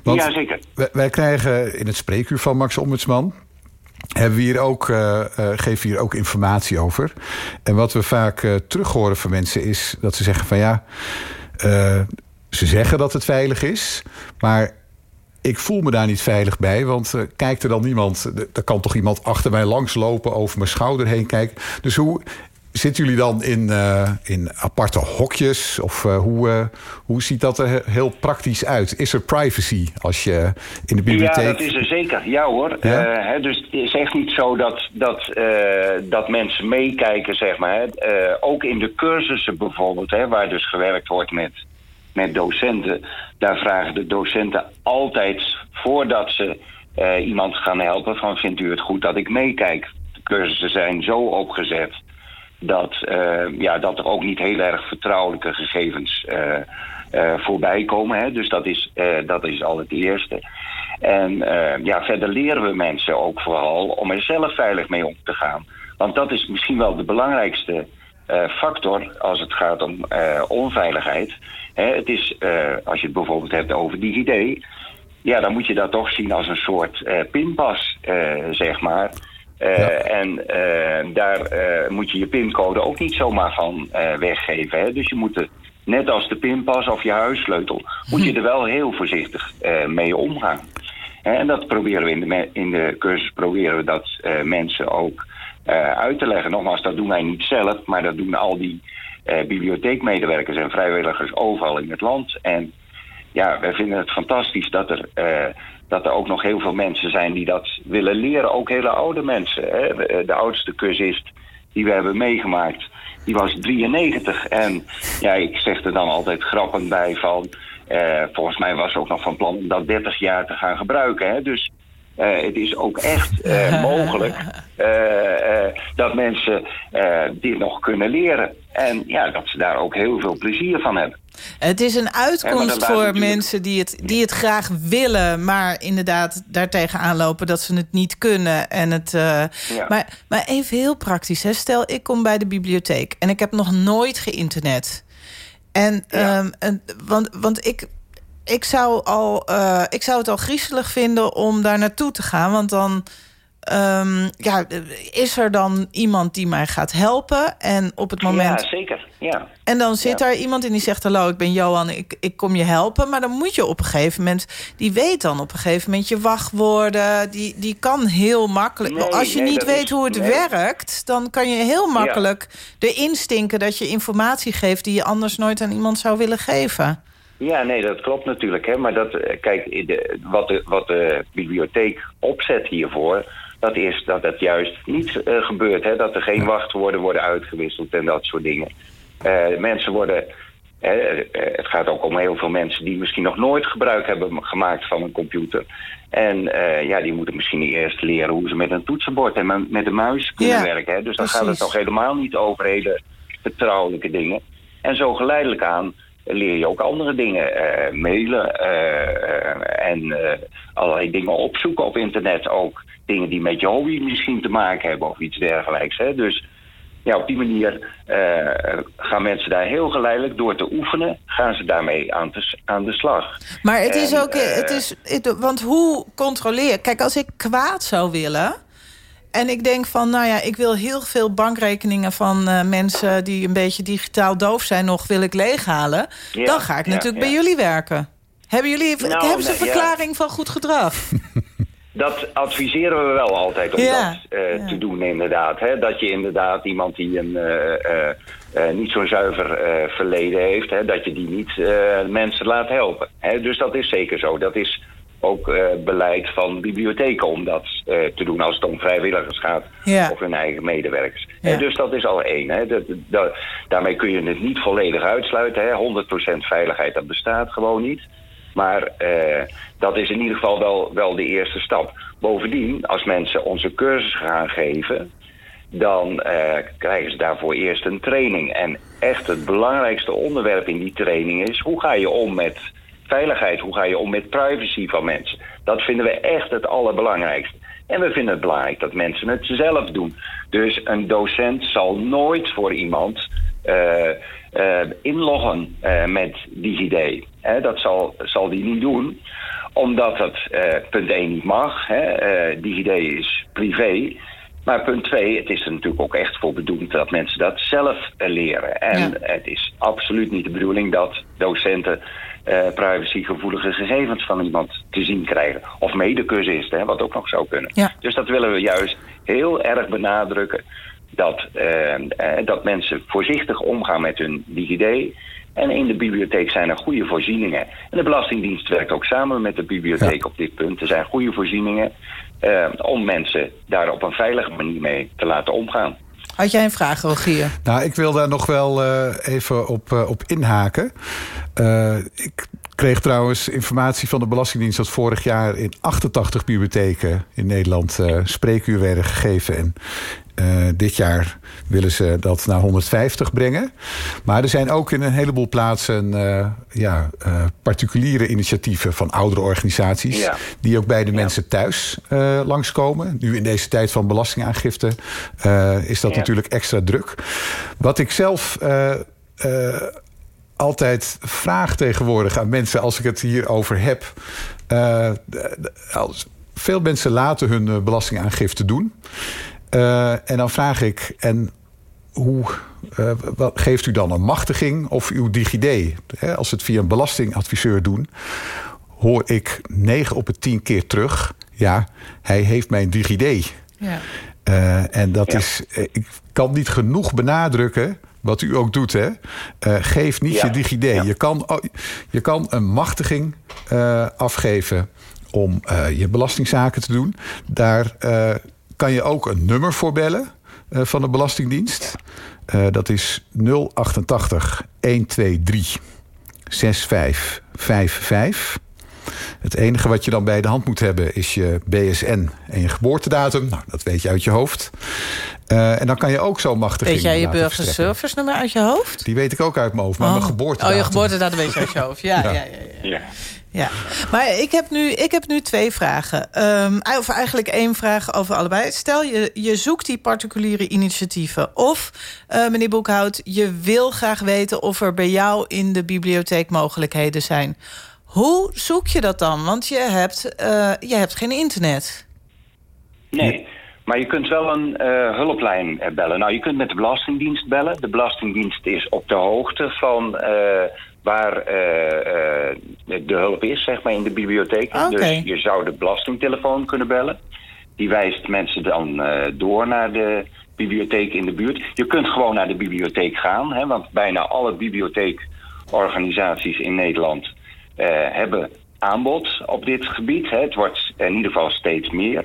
Want ja, zeker. wij, wij krijgen in het spreekuur van Max Ombudsman... Hebben we hier ook, eh, eh, geven we hier ook informatie over. En wat we vaak eh, terug horen van mensen is dat ze zeggen van ja... ze zeggen dat het veilig is, maar ik voel me daar niet veilig bij. Want kijkt er dan niemand... Er kan toch iemand achter mij langslopen, over mijn schouder heen kijken. Dus hoe zitten jullie dan in, eh, in aparte hokjes? Of eh, hoe, eh, hoe ziet dat er he- heel praktisch uit? Is er privacy als je in de bibliotheek... Ja, dat is er zeker. Ja hoor. Ja? Hè, dus het is echt niet zo dat, dat, dat mensen meekijken, zeg maar. Hè. Ook in de cursussen bijvoorbeeld, hè, waar dus gewerkt wordt met, met docenten. Daar vragen de docenten altijd, voordat ze iemand gaan helpen... van vindt u het goed dat ik meekijk? De cursussen zijn zo opgezet dat, eh, ja, dat er ook niet heel erg vertrouwelijke gegevens eh, voorbij komen. Hè? Dus dat is, dat is al het eerste. En ja, verder leren we mensen ook vooral om er zelf veilig mee om te gaan. Want dat is misschien wel de belangrijkste factor als het gaat om onveiligheid. Hè, het is, als je het bijvoorbeeld hebt over DigiD... ja, dan moet je dat toch zien als een soort pinpas, zeg maar... Eh, En eh, daar eh, moet je je pincode ook niet zomaar van weggeven. Hè? Dus je moet, de, net als de pinpas of je huissleutel, moet je er wel heel voorzichtig mee omgaan. En dat proberen we in de, in de cursus proberen we dat mensen ook uit te leggen. Nogmaals, dat doen wij niet zelf, maar dat doen al die bibliotheekmedewerkers en vrijwilligers overal in het land. En ja, wij vinden het fantastisch dat er, dat er ook nog heel veel mensen zijn die dat willen leren. Ook hele oude mensen. Hè. De, de oudste cursist die we hebben meegemaakt, die was 93. En ja, ik zeg er dan altijd grappend bij van... eh, volgens mij was ze ook nog van plan om dat 30 jaar te gaan gebruiken. Hè. Dus eh, het is ook echt eh, (laughs) mogelijk eh, dat mensen dit nog kunnen leren. En ja, dat ze daar ook heel veel plezier van hebben. Het is een uitkomst voor natuurlijk- mensen die het, die het graag willen... maar inderdaad daartegen aanlopen dat ze het niet kunnen. En het, Ja. maar, maar even heel praktisch. Hè. Stel, ik kom bij de bibliotheek en ik heb nog nooit geïnternet. En, ehm, en want, want ik, ik, zou al, eh, ik zou het al griezelig vinden om daar naartoe te gaan. Want dan ehm, ja, is er dan iemand die mij gaat helpen. En op het moment... Ja, zeker. Ja. En dan zit Ja. daar iemand en die zegt... hallo, ik ben Johan, ik, ik kom je helpen. Maar dan moet je op een gegeven moment... die weet dan op een gegeven moment je wachtwoorden. Die, die kan heel makkelijk... Nee, als je nee, niet weet is- hoe het nee. werkt... dan kan je heel makkelijk erin stinken... dat je informatie geeft die je anders nooit aan iemand zou willen geven. Ja, nee, dat klopt natuurlijk. Hè. Maar dat, eh, kijk, in de, wat, de, wat de bibliotheek opzet hiervoor... dat is dat het juist niet eh, gebeurt. Hè. Dat er geen wachtwoorden worden uitgewisseld en dat soort dingen. Eh, mensen worden... hè, het gaat ook om heel veel mensen die misschien nog nooit gebruik hebben gemaakt van een computer. En ja, die moeten misschien eerst leren hoe ze met een toetsenbord en met- een muis kunnen Ja, werken. Hè. Dus dan gaat het nog helemaal niet over hele vertrouwelijke dingen. En zo geleidelijk aan leer je ook andere dingen. eh, mailen eh, eh, en allerlei dingen opzoeken op internet. Ook dingen die met je hobby misschien te maken hebben of iets dergelijks. Hè. Dus ja, op die manier gaan mensen daar heel geleidelijk door te oefenen... gaan ze daarmee aan, te, aan de slag. Maar het is ook... het is, het- want hoe controleer... Kijk, als ik kwaad zou willen... en ik denk van, nou ja, ik wil heel veel bankrekeningen... van eh, mensen die een beetje digitaal doof zijn nog... wil ik leeghalen... Ja, dan ga ik ja, natuurlijk bij jullie werken. Hebben jullie Nou, hebben ze een verklaring van goed gedrag? (laughs) Dat adviseren we wel altijd om dat eh, te doen, inderdaad. Hè? Dat je inderdaad iemand die een eh, niet zo'n zuiver verleden heeft, hè, dat je die niet mensen laat helpen. Hè? Dus dat is zeker zo. Dat is ook eh, beleid van bibliotheken om dat eh, te doen als het om vrijwilligers gaat Ja. of hun eigen medewerkers. Ja. Dus dat is al één. Hè? Dat, dat- daarmee kun je het niet volledig uitsluiten. Hè? 100% veiligheid, dat bestaat gewoon niet. Maar eh, dat is in ieder geval wel, wel de eerste stap. Bovendien, als mensen onze cursus gaan geven... dan krijgen ze daarvoor eerst een training. En echt het belangrijkste onderwerp in die training is... hoe ga je om met veiligheid? Hoe ga je om met privacy van mensen? Dat vinden we echt het allerbelangrijkste. En we vinden het belangrijk dat mensen het zelf doen. Dus een docent zal nooit voor iemand eh, eh, inloggen eh, met DigiD. Dat zal, zal die niet doen, omdat dat punt 1 niet mag. Hè. DigiD is privé. Maar punt 2, het is er natuurlijk ook echt voor bedoeld dat mensen dat zelf leren. En Ja. het is absoluut niet de bedoeling dat docenten eh, privacygevoelige gegevens van iemand te zien krijgen. Of medecursisten, hè, wat ook nog zou kunnen. Ja. Dus dat willen we juist heel erg benadrukken. Dat, eh, eh, dat mensen voorzichtig omgaan met hun DigiD. En in de bibliotheek zijn er goede voorzieningen. En de Belastingdienst werkt ook samen met de bibliotheek op dit punt. Er zijn goede voorzieningen om mensen daar op een veilige manier mee te laten omgaan. Had jij een vraag, Rogier? Nou, ik wil daar nog wel eh, even op, eh, op inhaken. Eh, ik kreeg trouwens informatie van de Belastingdienst... dat vorig jaar in 88 bibliotheken in Nederland spreekuur werden gegeven. En eh, dit jaar willen ze dat naar 150 brengen. Maar er zijn ook in een heleboel plaatsen... eh, ja, eh, particuliere initiatieven van oudere organisaties... Ja. die ook bij de mensen thuis langskomen. Nu in deze tijd van belastingaangifte is dat Ja. natuurlijk extra druk. Wat ik zelf altijd vraag tegenwoordig aan mensen... als ik het hierover heb... veel mensen laten hun belastingaangifte doen. Eh, en dan vraag ik... en hoe uh, wat, geeft u dan een machtiging of uw DigiD? als we het via een belastingadviseur doen, hoor ik 9 op het 10 keer terug. Ja, hij heeft mijn DigiD. Ja. Uh, en dat is, ik kan niet genoeg benadrukken wat u ook doet, hè? Uh, geef niet je DigiD. Je, kan, je kan een machtiging uh, afgeven om uh, je belastingzaken te doen. Daar kan je ook een nummer voor bellen van de Belastingdienst. dat is 088 123 6555. Het enige wat je dan bij de hand moet hebben is je BSN en je geboortedatum. Nou, dat weet je uit je hoofd. Uh, en dan kan je ook zo machtig Weet jij je burgerservice nummer uit je hoofd? Die weet ik ook uit mijn hoofd, maar oh. mijn geboortedatum... Oh, je geboortedatum weet je uit je hoofd. Ja, ja, ja. ja, ja. Ja. maar ik heb nu, ik heb nu twee vragen. Um, of eigenlijk één vraag over allebei. Stel, je, je zoekt die particuliere initiatieven. Of, uh, meneer Boekhout, je wil graag weten... of er bij jou in de bibliotheek mogelijkheden zijn. Hoe zoek je dat dan? Want je hebt, uh, je hebt geen internet. Nee, maar je kunt wel een uh, hulplijn bellen. Nou, je kunt met de Belastingdienst bellen. De Belastingdienst is op de hoogte van waar de hulp is, zeg maar, in de bibliotheek. Okay. Dus je zou de belastingtelefoon kunnen bellen. Die wijst mensen dan door naar de bibliotheek in de buurt. Je kunt gewoon naar de bibliotheek gaan, hè, want bijna alle bibliotheekorganisaties in Nederland hebben aanbod op dit gebied. Hè. Het wordt in ieder geval steeds meer.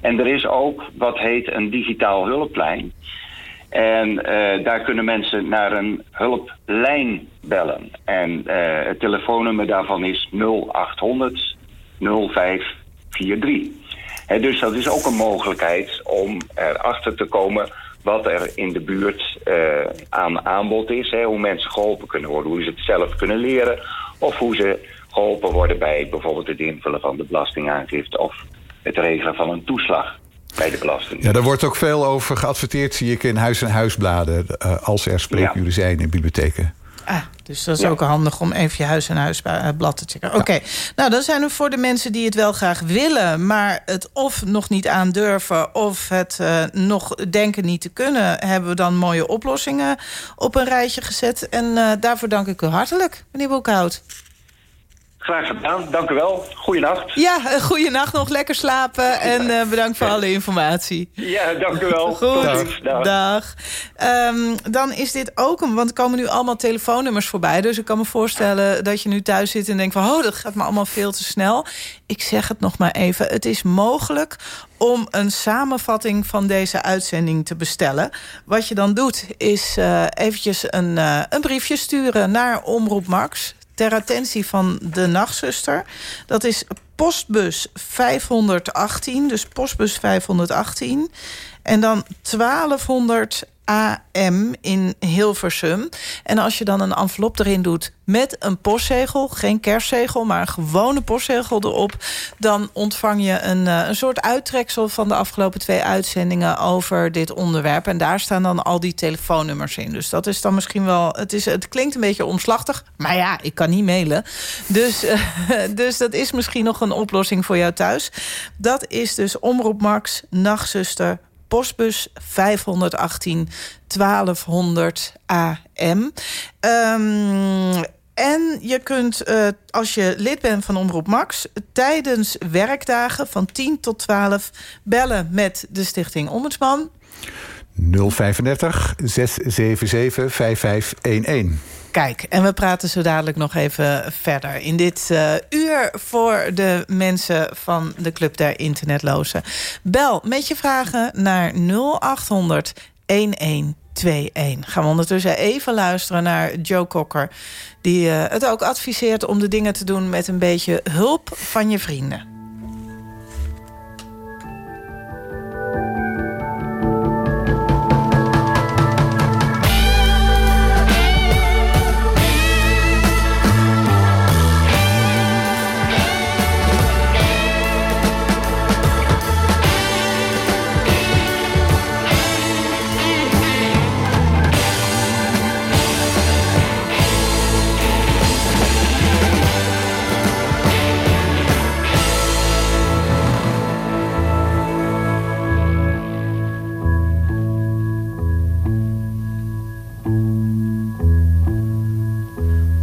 En er is ook wat heet een digitaal hulplijn. En uh, daar kunnen mensen naar een hulplijn bellen. En uh, het telefoonnummer daarvan is 0800 0543. He, dus dat is ook een mogelijkheid om erachter te komen wat er in de buurt uh, aan aanbod is. Hoe mensen geholpen kunnen worden, hoe ze het zelf kunnen leren of hoe ze geholpen worden bij bijvoorbeeld het invullen van de belastingaangifte of het regelen van een toeslag bij de belasting. Ja, daar wordt ook veel over geadverteerd, zie ik in huis- en huisbladen, uh, als er spreekuren ja. zijn in bibliotheken. Ah, dus dat is ja. ook handig om even je huis- en huisblad te checken. Oké, okay. nou dan zijn er voor de mensen die het wel graag willen... maar het of nog niet aandurven of het uh, nog denken niet te kunnen... hebben we dan mooie oplossingen op een rijtje gezet. En uh, daarvoor dank ik u hartelijk, meneer Boekhout. Graag gedaan, dank u wel. Goeienacht. Ja, goeienacht nog. Lekker slapen en uh, bedankt voor alle informatie. Ja, dank u wel. Goed, dag. dag. dag. Um, dan is dit ook een... want er komen nu allemaal telefoonnummers voorbij... dus ik kan me voorstellen dat je nu thuis zit en denkt van... oh, dat gaat me allemaal veel te snel. Ik zeg het nog maar even. Het is mogelijk om een samenvatting van deze uitzending te bestellen. Wat je dan doet, is uh, eventjes een, uh, een briefje sturen naar Omroep Max ter attentie van de nachtzuster. Dat is postbus 518, dus postbus 518. En dan 1200 AM in Hilversum. En als je dan een envelop erin doet met een postzegel... geen kerstzegel, maar een gewone postzegel erop... dan ontvang je een, uh, een soort uittreksel van de afgelopen twee uitzendingen... over dit onderwerp. En daar staan dan al die telefoonnummers in. Dus dat is dan misschien wel... Het, is, het klinkt een beetje omslachtig, maar ja, ik kan niet mailen. Dus, uh, (laughs) dus dat is misschien nog een oplossing voor jou thuis. Dat is dus Omroep Max, Nachtzuster postbus 518 1200 AM. En je kunt, uh, als je lid bent van Omroep Max... tijdens werkdagen van 10 tot 12 bellen met de Stichting Ombudsman. 035 677 5511. Kijk, en we praten zo dadelijk nog even verder. In dit uh, uur voor de mensen van de Club der Internetlozen. Bel met je vragen naar 0800 1121. Gaan we ondertussen even luisteren naar Joe Cocker... die uh, het ook adviseert om de dingen te doen met een beetje hulp van je vrienden.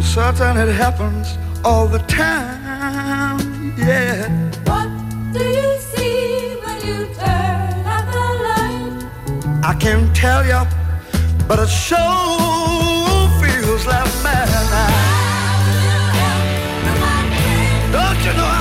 I'm certain it happens all the time. Yeah. What do you see when you turn out the light? I can't tell you, but it sure feels like madness. Don't you know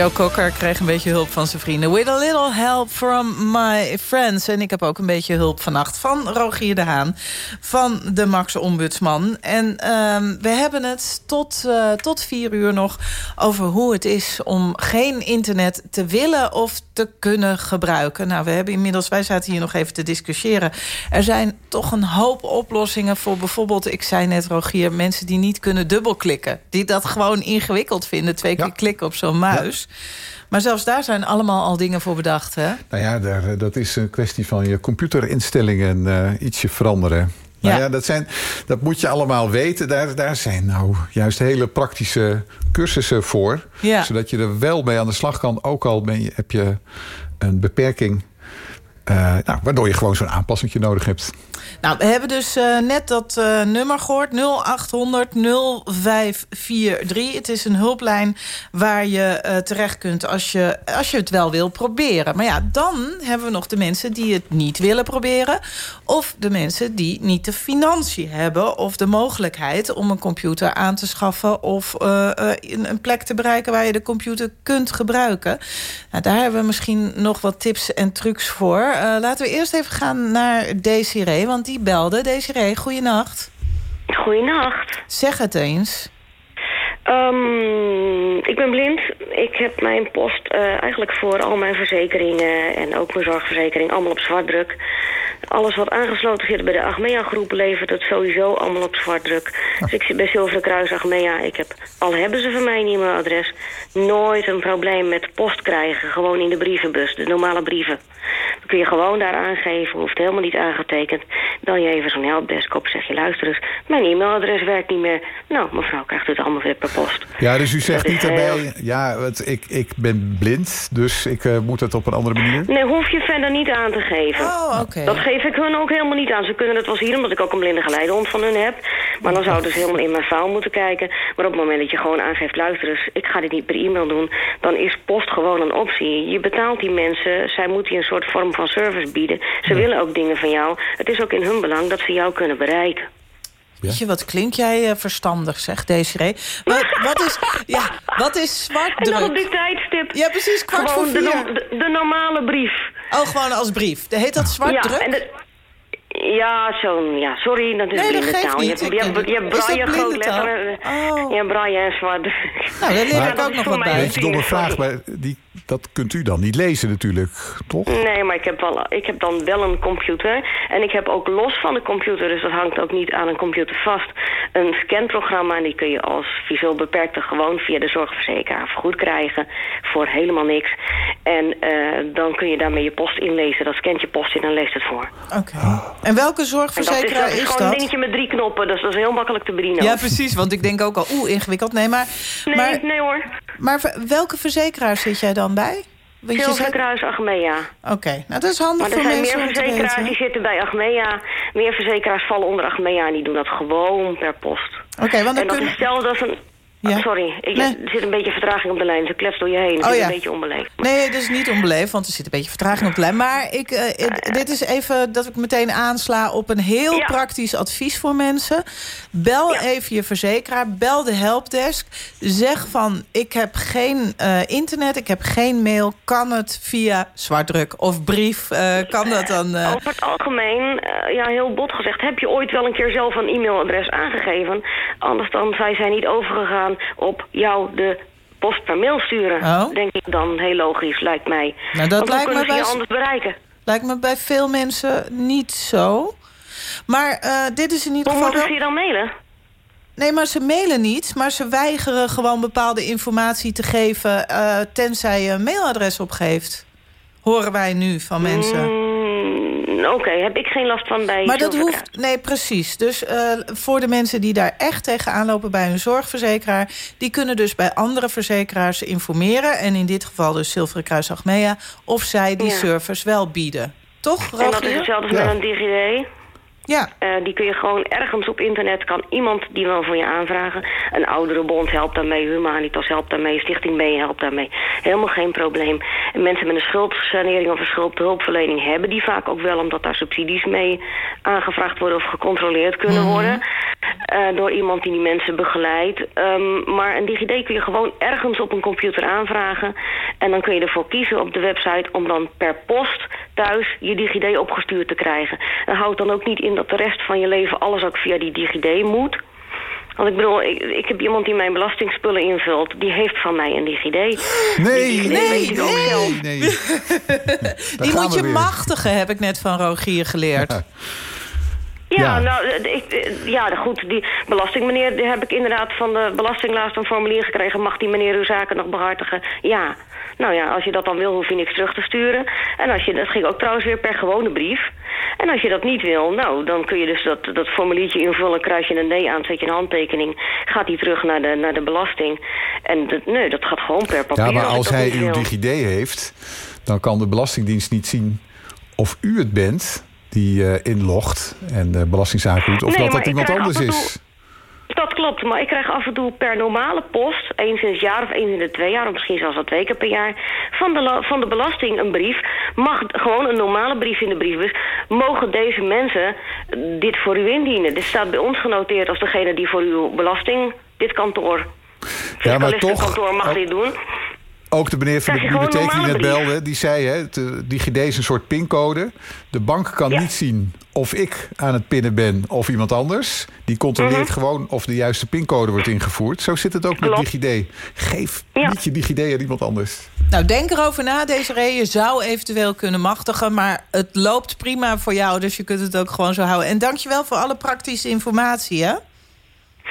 Joe Cocker kreeg een beetje hulp van zijn vrienden. With a little help from my friends. En ik heb ook een beetje hulp vannacht van Rogier de Haan. Van de Max Ombudsman. En ehm, we hebben het tot, eh, tot vier uur nog over hoe het is... om geen internet te willen of te kunnen gebruiken. Nou, we hebben inmiddels... Wij zaten hier nog even te discussiëren. Er zijn toch een hoop oplossingen voor bijvoorbeeld... Ik zei net, Rogier, mensen die niet kunnen dubbelklikken. Die dat gewoon ingewikkeld vinden. Twee keer klikken op zo'n muis. Maar zelfs daar zijn allemaal al dingen voor bedacht, hè? Nou ja, daar, dat is een kwestie van je computerinstellingen eh, ietsje veranderen. Nou Ja. ja, dat, zijn, dat moet je allemaal weten. Daar, daar zijn nou juist hele praktische cursussen voor. Ja. Zodat je er wel mee aan de slag kan. Ook al ben je, heb je een beperking Eh, nou, waardoor je gewoon zo'n aanpassing nodig hebt. Nou, we hebben dus uh, net dat uh, nummer gehoord. 0800 0543. Het is een hulplijn waar je uh, terecht kunt als je, als je het wel wil proberen. Maar ja, dan hebben we nog de mensen die het niet willen proberen. Of de mensen die niet de financiën hebben... of de mogelijkheid om een computer aan te schaffen... of een plek te bereiken waar je de computer kunt gebruiken. Nou, daar hebben we misschien nog wat tips en trucs voor. laten we eerst even gaan naar Desiree, want die belde. Desiree, goeienacht. Goeienacht. Zeg het eens. Um, ik ben blind. Ik heb mijn post uh, eigenlijk voor al mijn verzekeringen... en ook mijn zorgverzekering allemaal op zwartdruk. Alles wat aangesloten zit bij de Achmea-groep... levert het sowieso allemaal op zwartdruk. Dus ik zit bij Zilveren Kruis Achmea. Ik heb, al hebben ze van mij een e-mailadres... nooit een probleem met post krijgen. Gewoon in de brievenbus, de normale brieven. Dan kun je gewoon daar aangeven, hoeft helemaal niet aangetekend. Dan je even zo'n helpdesk op, zeg je luister eens... mijn e-mailadres werkt niet meer. Nou, mevrouw krijgt het allemaal weer per post. Ja, dus u zegt niet daarbij... ja, het, ik, ik ben blind, dus ik uh, moet het op een andere manier? Nee, hoef je verder niet aan te geven. Oh, oké. Okay. Dat geef ik hun ook helemaal niet aan. Ze kunnen het wel zien, omdat ik ook een blinde geleidehond van hun heb. Maar dan zouden ze helemaal in mijn vuil moeten kijken. Maar op het moment dat je gewoon aangeeft... luister eens, ik ga dit niet per e-mail doen... dan is post gewoon een optie. Je betaalt die mensen, zij moeten je een soort vorm van service bieden. Ze ja. willen ook dingen van jou. Het is ook in hun belang dat ze jou kunnen bereiken. Weet je, wat klink jij uh, verstandig, zegt Desiree. Wat, wat, is, ja, wat is zwartdruk? En op dit tijdstip. Ja, precies, kwart voor vier. De, de, de, normale brief. Oh, gewoon als brief. Heet dat zwartdruk? Ja, en de, ja, zo'n... Ja, sorry, dat is nee, blinde dat taal. Je, niet. je, je, je hebt braille grootletteren. Oh. Ja, braille en zwart. Nou, daar leer ik ook nog wat bij. Een beetje domme vraag, maar die, dat kunt u dan niet lezen natuurlijk, toch? Nee, maar ik heb, wel, ik heb dan wel een computer. En ik heb ook los van de computer, dus dat hangt ook niet aan een computer vast... een scanprogramma en die kun je als visueel beperkte gewoon via de zorgverzekeraar vergoed krijgen... voor helemaal niks. En uh, dan kun je daarmee je post inlezen. Dat scant je post in en leest het voor. Oké. Okay. En welke zorgverzekeraar en dat is, dat is, is gewoon dat? een dingetje met drie knoppen, dus dat is heel makkelijk te bedienen. Ja, precies, want ik denk ook al, oeh, ingewikkeld. Nee, maar... Nee, maar, nee hoor. Maar welke verzekeraar zit jij dan bij? Zilveren Kruis Achmea. Oké, okay. nou dat is handig maar er voor zijn mensen meer verzekeraars die zitten bij Achmea. Meer verzekeraars vallen onder Achmea en die doen dat gewoon per post. Oké, okay, want dan en dat kun... is stel dat een... Ja. Oh, sorry, ik, Nee. er zit een beetje vertraging op de lijn. Ze klets door je heen. Het Oh, is ja. een beetje onbeleefd. Nee, dat is niet onbeleefd, want er zit een beetje vertraging op de lijn. Maar ik, eh, eh, dit is even dat ik meteen aansla op een heel Ja. praktisch advies voor mensen. Bel even je verzekeraar, bel de helpdesk. Zeg van, ik heb geen eh, internet, ik heb geen mail. Kan het via zwartdruk of brief? eh, kan dat dan... Over het algemeen, ja, heel bot gezegd... heb je ooit wel een keer zelf een e-mailadres aangegeven? Anders dan zijn zij niet overgegaan op jou de post per mail sturen. Oh. Denk ik dan heel logisch, lijkt mij. Nou, dat Want lijkt me ze je anders bereiken. Lijkt me bij veel mensen niet zo. Maar eh, dit is in ieder Hoe geval... moeten wel- ze je dan mailen? Nee, maar ze mailen niet. Maar ze weigeren gewoon bepaalde informatie te geven... eh, tenzij je een mailadres opgeeft. Horen wij nu van mensen. Mm, Oké, heb ik geen last van bij maar dat hoeft... Nee, precies. Dus eh, voor de mensen die daar echt tegenaan lopen bij hun zorgverzekeraar... die kunnen dus bij andere verzekeraars informeren... en in dit geval dus Zilveren Kruis Achmea... of zij die Ja. service wel bieden. Toch, En dat is Rogier? hetzelfde Ja. met een DigiD. Ja. Eh, die kun je gewoon ergens op internet, kan iemand die wel voor je aanvragen. Een oudere bond helpt daarmee, Humanitas helpt daarmee, Stichting B helpt daarmee. Helemaal geen probleem. En mensen met een schuldsanering of een schuldhulpverlening hebben die vaak ook wel... omdat daar subsidies mee aangevraagd worden of gecontroleerd kunnen worden. eh, door iemand die die mensen begeleidt. Ehm, maar een DigiD kun je gewoon ergens op een computer aanvragen. En dan kun je ervoor kiezen op de website om dan per post thuis je DigiD opgestuurd te krijgen. Dat houdt dan ook niet in dat de rest van je leven alles ook via die DigiD moet. Want ik bedoel, ik, ik heb iemand die mijn belastingspullen invult. Die heeft van mij een DigiD. Nee, Die nee, nee. nee. (laughs) Die moet we je weer. machtigen, heb ik net van Rogier geleerd. Ja, Ja. nou, eh, ik, eh, ja, goed, die belastingmeneer die heb ik inderdaad van de belastinglaast een formulier gekregen. Mag die meneer uw zaken nog behartigen? Ja. Nou ja, als je dat dan wil, hoef je niks terug te sturen. En als je, dat ging ook trouwens weer per gewone brief. En als je dat niet wil, nou, dan kun je dus dat, dat formuliertje invullen, kruis je een nee aan, zet je een handtekening. Gaat die terug naar de, naar de belasting. En dat, nee, dat gaat gewoon per papier. Ja, maar als hij uw. DigiD heeft... dan kan de Belastingdienst niet zien of u het bent die eh, inlogt en de belastingzaken doet... of Nee, dat dat iemand anders is. Dat klopt, maar ik krijg af en toe per normale post... eens in het jaar of eens in de twee jaar... of misschien zelfs wel twee keer per jaar... van de, van de belasting een brief. Mag gewoon een normale brief in de briefbus... mogen deze mensen dit voor u indienen. Dit staat bij ons genoteerd als degene die voor uw belasting... dit kantoor, Ja, maar toch, fiscalistenkantoor mag dit doen. ook de meneer van de bibliotheek die net brief. belde... die zei, hè, het, eh, DigiD is een soort pincode. De bank kan niet zien of ik aan het pinnen ben of iemand anders. Die controleert Mhm. gewoon of de juiste pincode wordt ingevoerd. Zo zit het ook met. DigiD. Geef niet je DigiD aan iemand anders. Nou, denk erover na, Desiree. Je zou eventueel kunnen machtigen, maar het loopt prima voor jou. Dus je kunt het ook gewoon zo houden. En dankjewel voor alle praktische informatie, hè?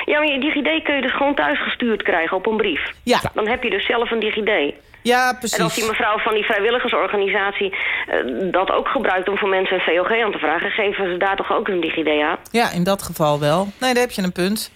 Ja, maar je DigiD kun je dus gewoon thuis gestuurd krijgen op een brief. Ja. Dan heb je dus zelf een DigiD. Ja, En als precies. die mevrouw van die vrijwilligersorganisatie eh, dat ook gebruikt om voor mensen een VOG aan te vragen, geven ze daar toch ook een DigiD aan? Ja, in dat geval wel. Nee, daar heb je een punt.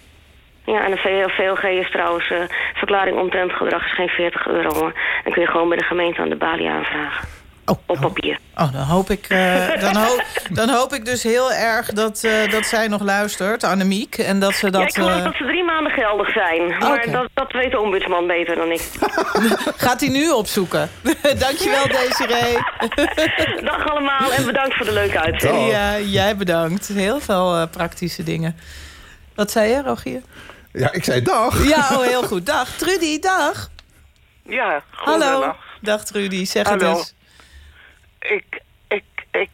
Ja, en een VOG is trouwens eh, verklaring omtrent gedrag is geen 40 euro hoor. Dan kun je gewoon bij de gemeente aan de balie aanvragen. Op papier. Oh, dan hoop ik, eh, dan hoop, dan hoop ik dus heel erg dat, eh, dat zij nog luistert, Annemiek. En dat ze ja, dat... ik geloof eh, dat ze drie maanden geldig zijn. Maar dat, dat weet de ombudsman beter dan ik. (laughs) Gaat hij nu opzoeken? (laughs) Dankjewel, Desiree. (laughs) Dag allemaal en bedankt voor de leuke uitzending. Ja, jij bedankt. Heel veel eh, praktische dingen. Wat zei je, Rogier? Ja, ik zei dag. Ja, oh, heel goed. Dag. Trudy, dag. Ja, Hallo. Dag Trudy, zeg Hallo. het eens. Ik, ik,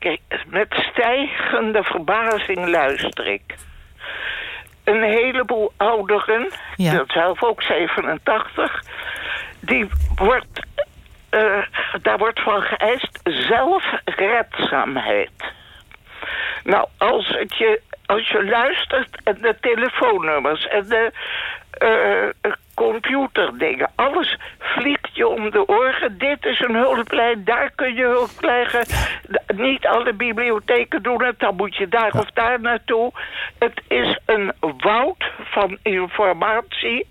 ik, met stijgende verbazing luister ik. Een heleboel ouderen, Ja. dat zelf ook 87, die wordt, eh, daar wordt van geëist zelfredzaamheid. Nou, als, het je, als je luistert en de telefoonnummers en de eh, computerdingen, alles vliegt je om de oren. Dit is een hulplijn, daar kun je hulp krijgen. Niet alle bibliotheken doen het, dan moet je daar of daar naartoe. Het is een woud van informatie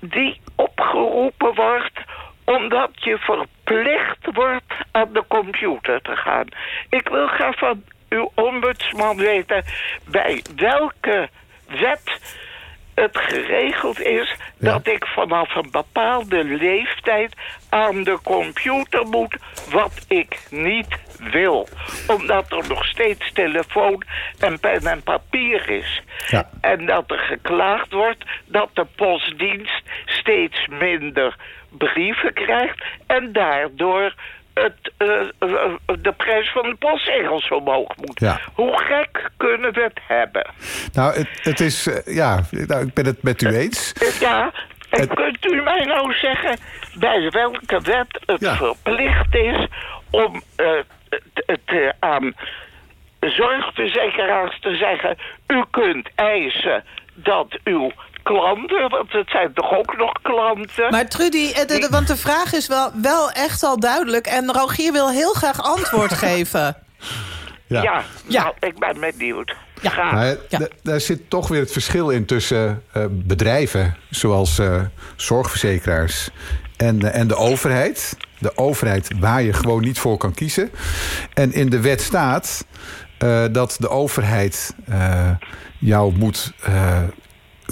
die opgeroepen wordt omdat je verplicht wordt aan de computer te gaan. Ik wil graag van uw ombudsman weten bij welke wet het geregeld is dat ik vanaf een bepaalde leeftijd aan de computer moet wat ik niet wil. Omdat er nog steeds telefoon en pen en papier is. Ja. En dat er geklaagd wordt dat de postdienst steeds minder brieven krijgt en daardoor het, eh, eh, de prijs van de postzegels omhoog moet. Ja. Hoe gek kunnen we het hebben? Nou, het, het is... eh, ja, nou, ik ben het met u eens. Ja, en kunt u mij nou zeggen bij welke wet het verplicht is om eh, het, eh, aan zorgverzekeraars te zeggen... u kunt eisen dat uw klanten, want het zijn toch ook nog klanten... Maar Trudy, eh, de- de- want de vraag is wel, wel echt al duidelijk. En Rogier wil heel graag antwoord (laughs) geven. Ja. Ja, nou, ik ben benieuwd. Graag. Maar d- daar zit toch weer het verschil in tussen eh, bedrijven... zoals eh, zorgverzekeraars en, eh, en de overheid. De overheid waar je gewoon niet voor kan kiezen. En in de wet staat eh, dat de overheid eh, jou moet...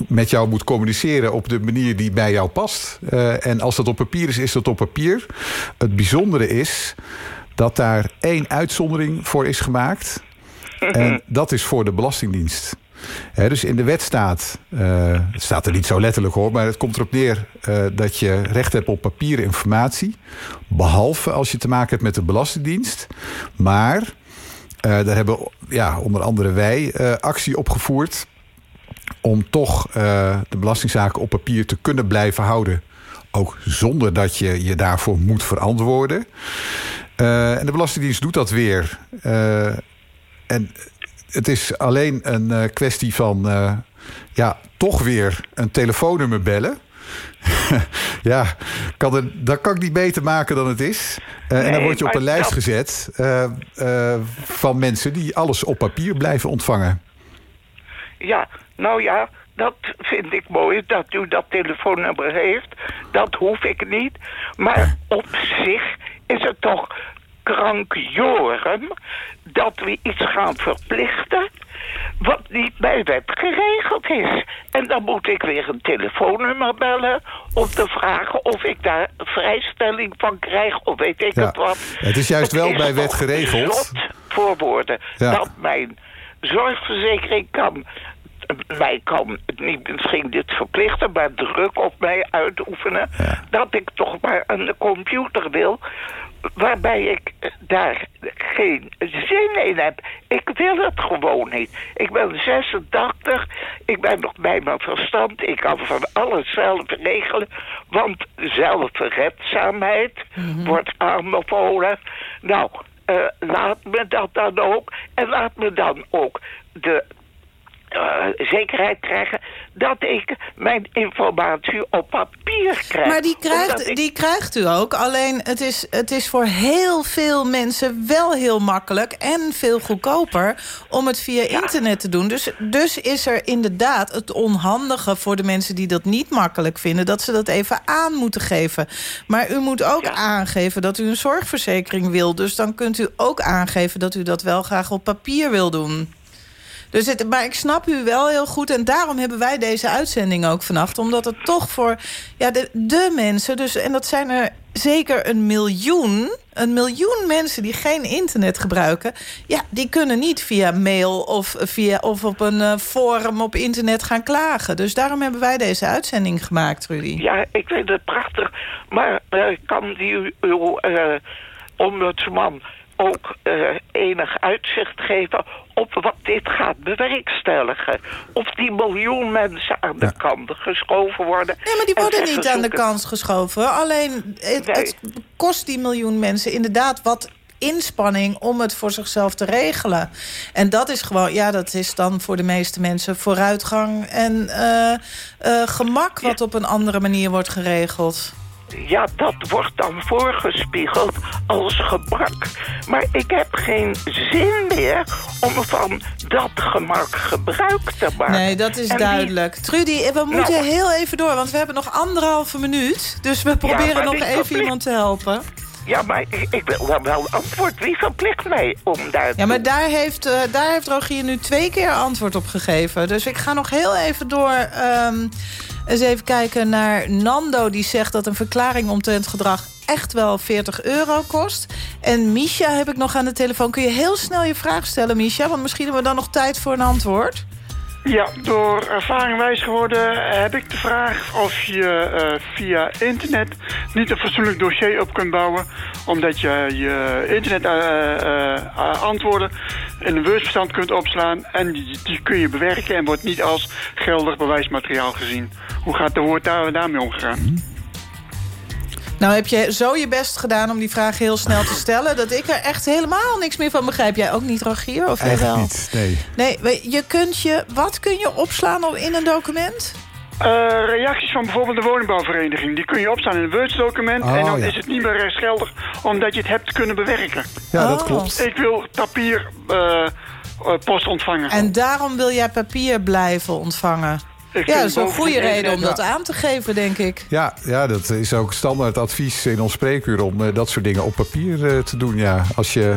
met jou moet communiceren op de manier die bij jou past. Eh, en als dat op papier is, is dat op papier. Het bijzondere is dat daar één uitzondering voor is gemaakt. (laughs) En dat is voor de Belastingdienst. Dus in de wet staat, eh, het staat er niet zo letterlijk hoor... maar het komt erop neer eh, dat je recht hebt op papieren informatie. Behalve als je te maken hebt met de Belastingdienst. Maar daar hebben ja, onder andere wij actie opgevoerd... om toch eh, de belastingzaken op papier te kunnen blijven houden. Ook zonder dat je je daarvoor moet verantwoorden. Eh, en de Belastingdienst doet dat weer. Eh, en het is alleen een kwestie van... ja, toch weer een telefoonnummer bellen. (laughs) ja, kan er, dat kan ik niet beter maken dan het is. En dan word je op een lijst dat- gezet... van mensen die alles op papier blijven ontvangen. Ja, nou ja, dat vind ik mooi dat u dat telefoonnummer heeft. Dat hoef ik niet. Maar op zich is het toch krankjorum dat we iets gaan verplichten wat niet bij wet geregeld is. En dan moet ik weer een telefoonnummer bellen om te vragen of ik daar vrijstelling van krijg of weet ik Ja. het wat. Het is juist wel bij wet geregeld. voorwoorden Ja. dat mijn zorgverzekering kan mij kan het niet misschien dit verplichten, maar druk op mij uitoefenen. Dat ik toch maar de computer wil. Waarbij ik daar geen zin in heb. Ik wil het gewoon niet. Ik ben 86. Ik ben nog bij mijn verstand. Ik kan van alles zelf regelen. Want zelfredzaamheid wordt aanbevolen. Nou, eh, laat me dat dan ook. En laat me dan ook de eh, zekerheid krijgen dat ik mijn informatie op papier krijg. Maar die krijgt, ik- die krijgt u ook. Alleen het is, het is voor heel veel mensen wel heel makkelijk... en veel goedkoper om het via internet te doen. Dus, dus is er inderdaad het onhandige voor de mensen die dat niet makkelijk vinden... dat ze dat even aan moeten geven. Maar u moet ook aangeven dat u een zorgverzekering wil. Dus dan kunt u ook aangeven dat u dat wel graag op papier wil doen. Dus het, maar ik snap u wel heel goed. En daarom hebben wij deze uitzending ook vannacht. Omdat het toch voor ja, de, de mensen... Dus, en dat zijn er zeker een miljoen... een miljoen mensen die geen internet gebruiken... ja, die kunnen niet via mail of, via, of op een eh, forum op internet gaan klagen. Dus daarom hebben wij deze uitzending gemaakt, Rudy. Ja, ik vind het prachtig. Maar eh, kan die uw eh, ombudsman ook eh, enig uitzicht geven op wat dit gaat bewerkstelligen? Of die miljoen mensen aan de kant geschoven worden? Nee, maar die en worden niet aan de kant geschoven. Alleen, het, het kost die miljoen mensen inderdaad wat inspanning om het voor zichzelf te regelen. En dat is gewoon, ja, dat is dan voor de meeste mensen vooruitgang en eh, eh, gemak wat op een andere manier wordt geregeld. Ja, dat wordt dan voorgespiegeld als gemak. Maar ik heb geen zin meer om van dat gemak gebruik te maken. Nee, dat is En die- duidelijk. Trudy, we moeten Nou. heel even door, want we hebben nog anderhalve minuut. Dus we proberen nog even verplicht- iemand te helpen. Ja, maar ik, ik wil dan wel antwoord. Wie verplicht mij om daar Ja, maar daar heeft, eh, daar heeft Rogier nu twee keer antwoord op gegeven. Dus ik ga nog heel even door... ehm, eens even kijken naar Nando. Die zegt dat een verklaring omtrent gedrag echt wel 40 euro kost. En Misha heb ik nog aan de telefoon. Kun je heel snel je vraag stellen, Misha? Want misschien hebben we dan nog tijd voor een antwoord. Ja, door ervaring wijs geworden heb ik de vraag of je eh, via internet niet een fatsoenlijk dossier op kunt bouwen. Omdat je je internet eh, eh, antwoorden in een Word-bestand kunt opslaan. En die, die kun je bewerken en wordt niet als geldig bewijsmateriaal gezien. Hoe gaat de woord daar, daarmee omgegaan? Nou heb je zo je best gedaan om die vraag heel snel te stellen... dat ik er echt helemaal niks meer van begrijp. Jij ook niet, Rogier? Of Eigenlijk wel? niet, nee. Nee, je kunt je... Wat kun je opslaan op- in een document? Eh, reacties van bijvoorbeeld de woningbouwvereniging. Die kun je opstaan in een Word-document. Oh, en dan ja. is het niet meer rechtsgeldig omdat je het hebt kunnen bewerken. Ja, dat Oh. klopt. Ik wil papier eh, eh, post ontvangen. En daarom wil jij papier blijven ontvangen. Ik Ja, dat is een goede reden om dat aan te geven, denk ik. Ja, ja, dat is ook standaard advies in ons spreekuur... om eh, dat soort dingen op papier eh, te doen. Ja, als je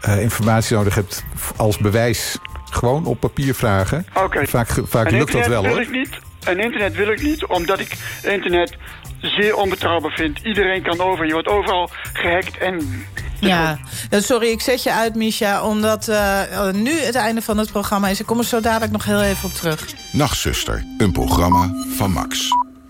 eh, informatie nodig hebt als bewijs... gewoon op papier vragen. Oké. Vaak, vaak En lukt dat internet wel, wil hoor. Ik niet, en internet wil ik niet, omdat ik internet zeer onbetrouwbaar vind. Iedereen kan over. Je wordt overal gehackt en... Ja, Nou, sorry, ik zet je uit, Misha, omdat eh, nu het einde van het programma is. Ik kom er zo dadelijk nog heel even op terug. Nachtzuster, een programma van Max.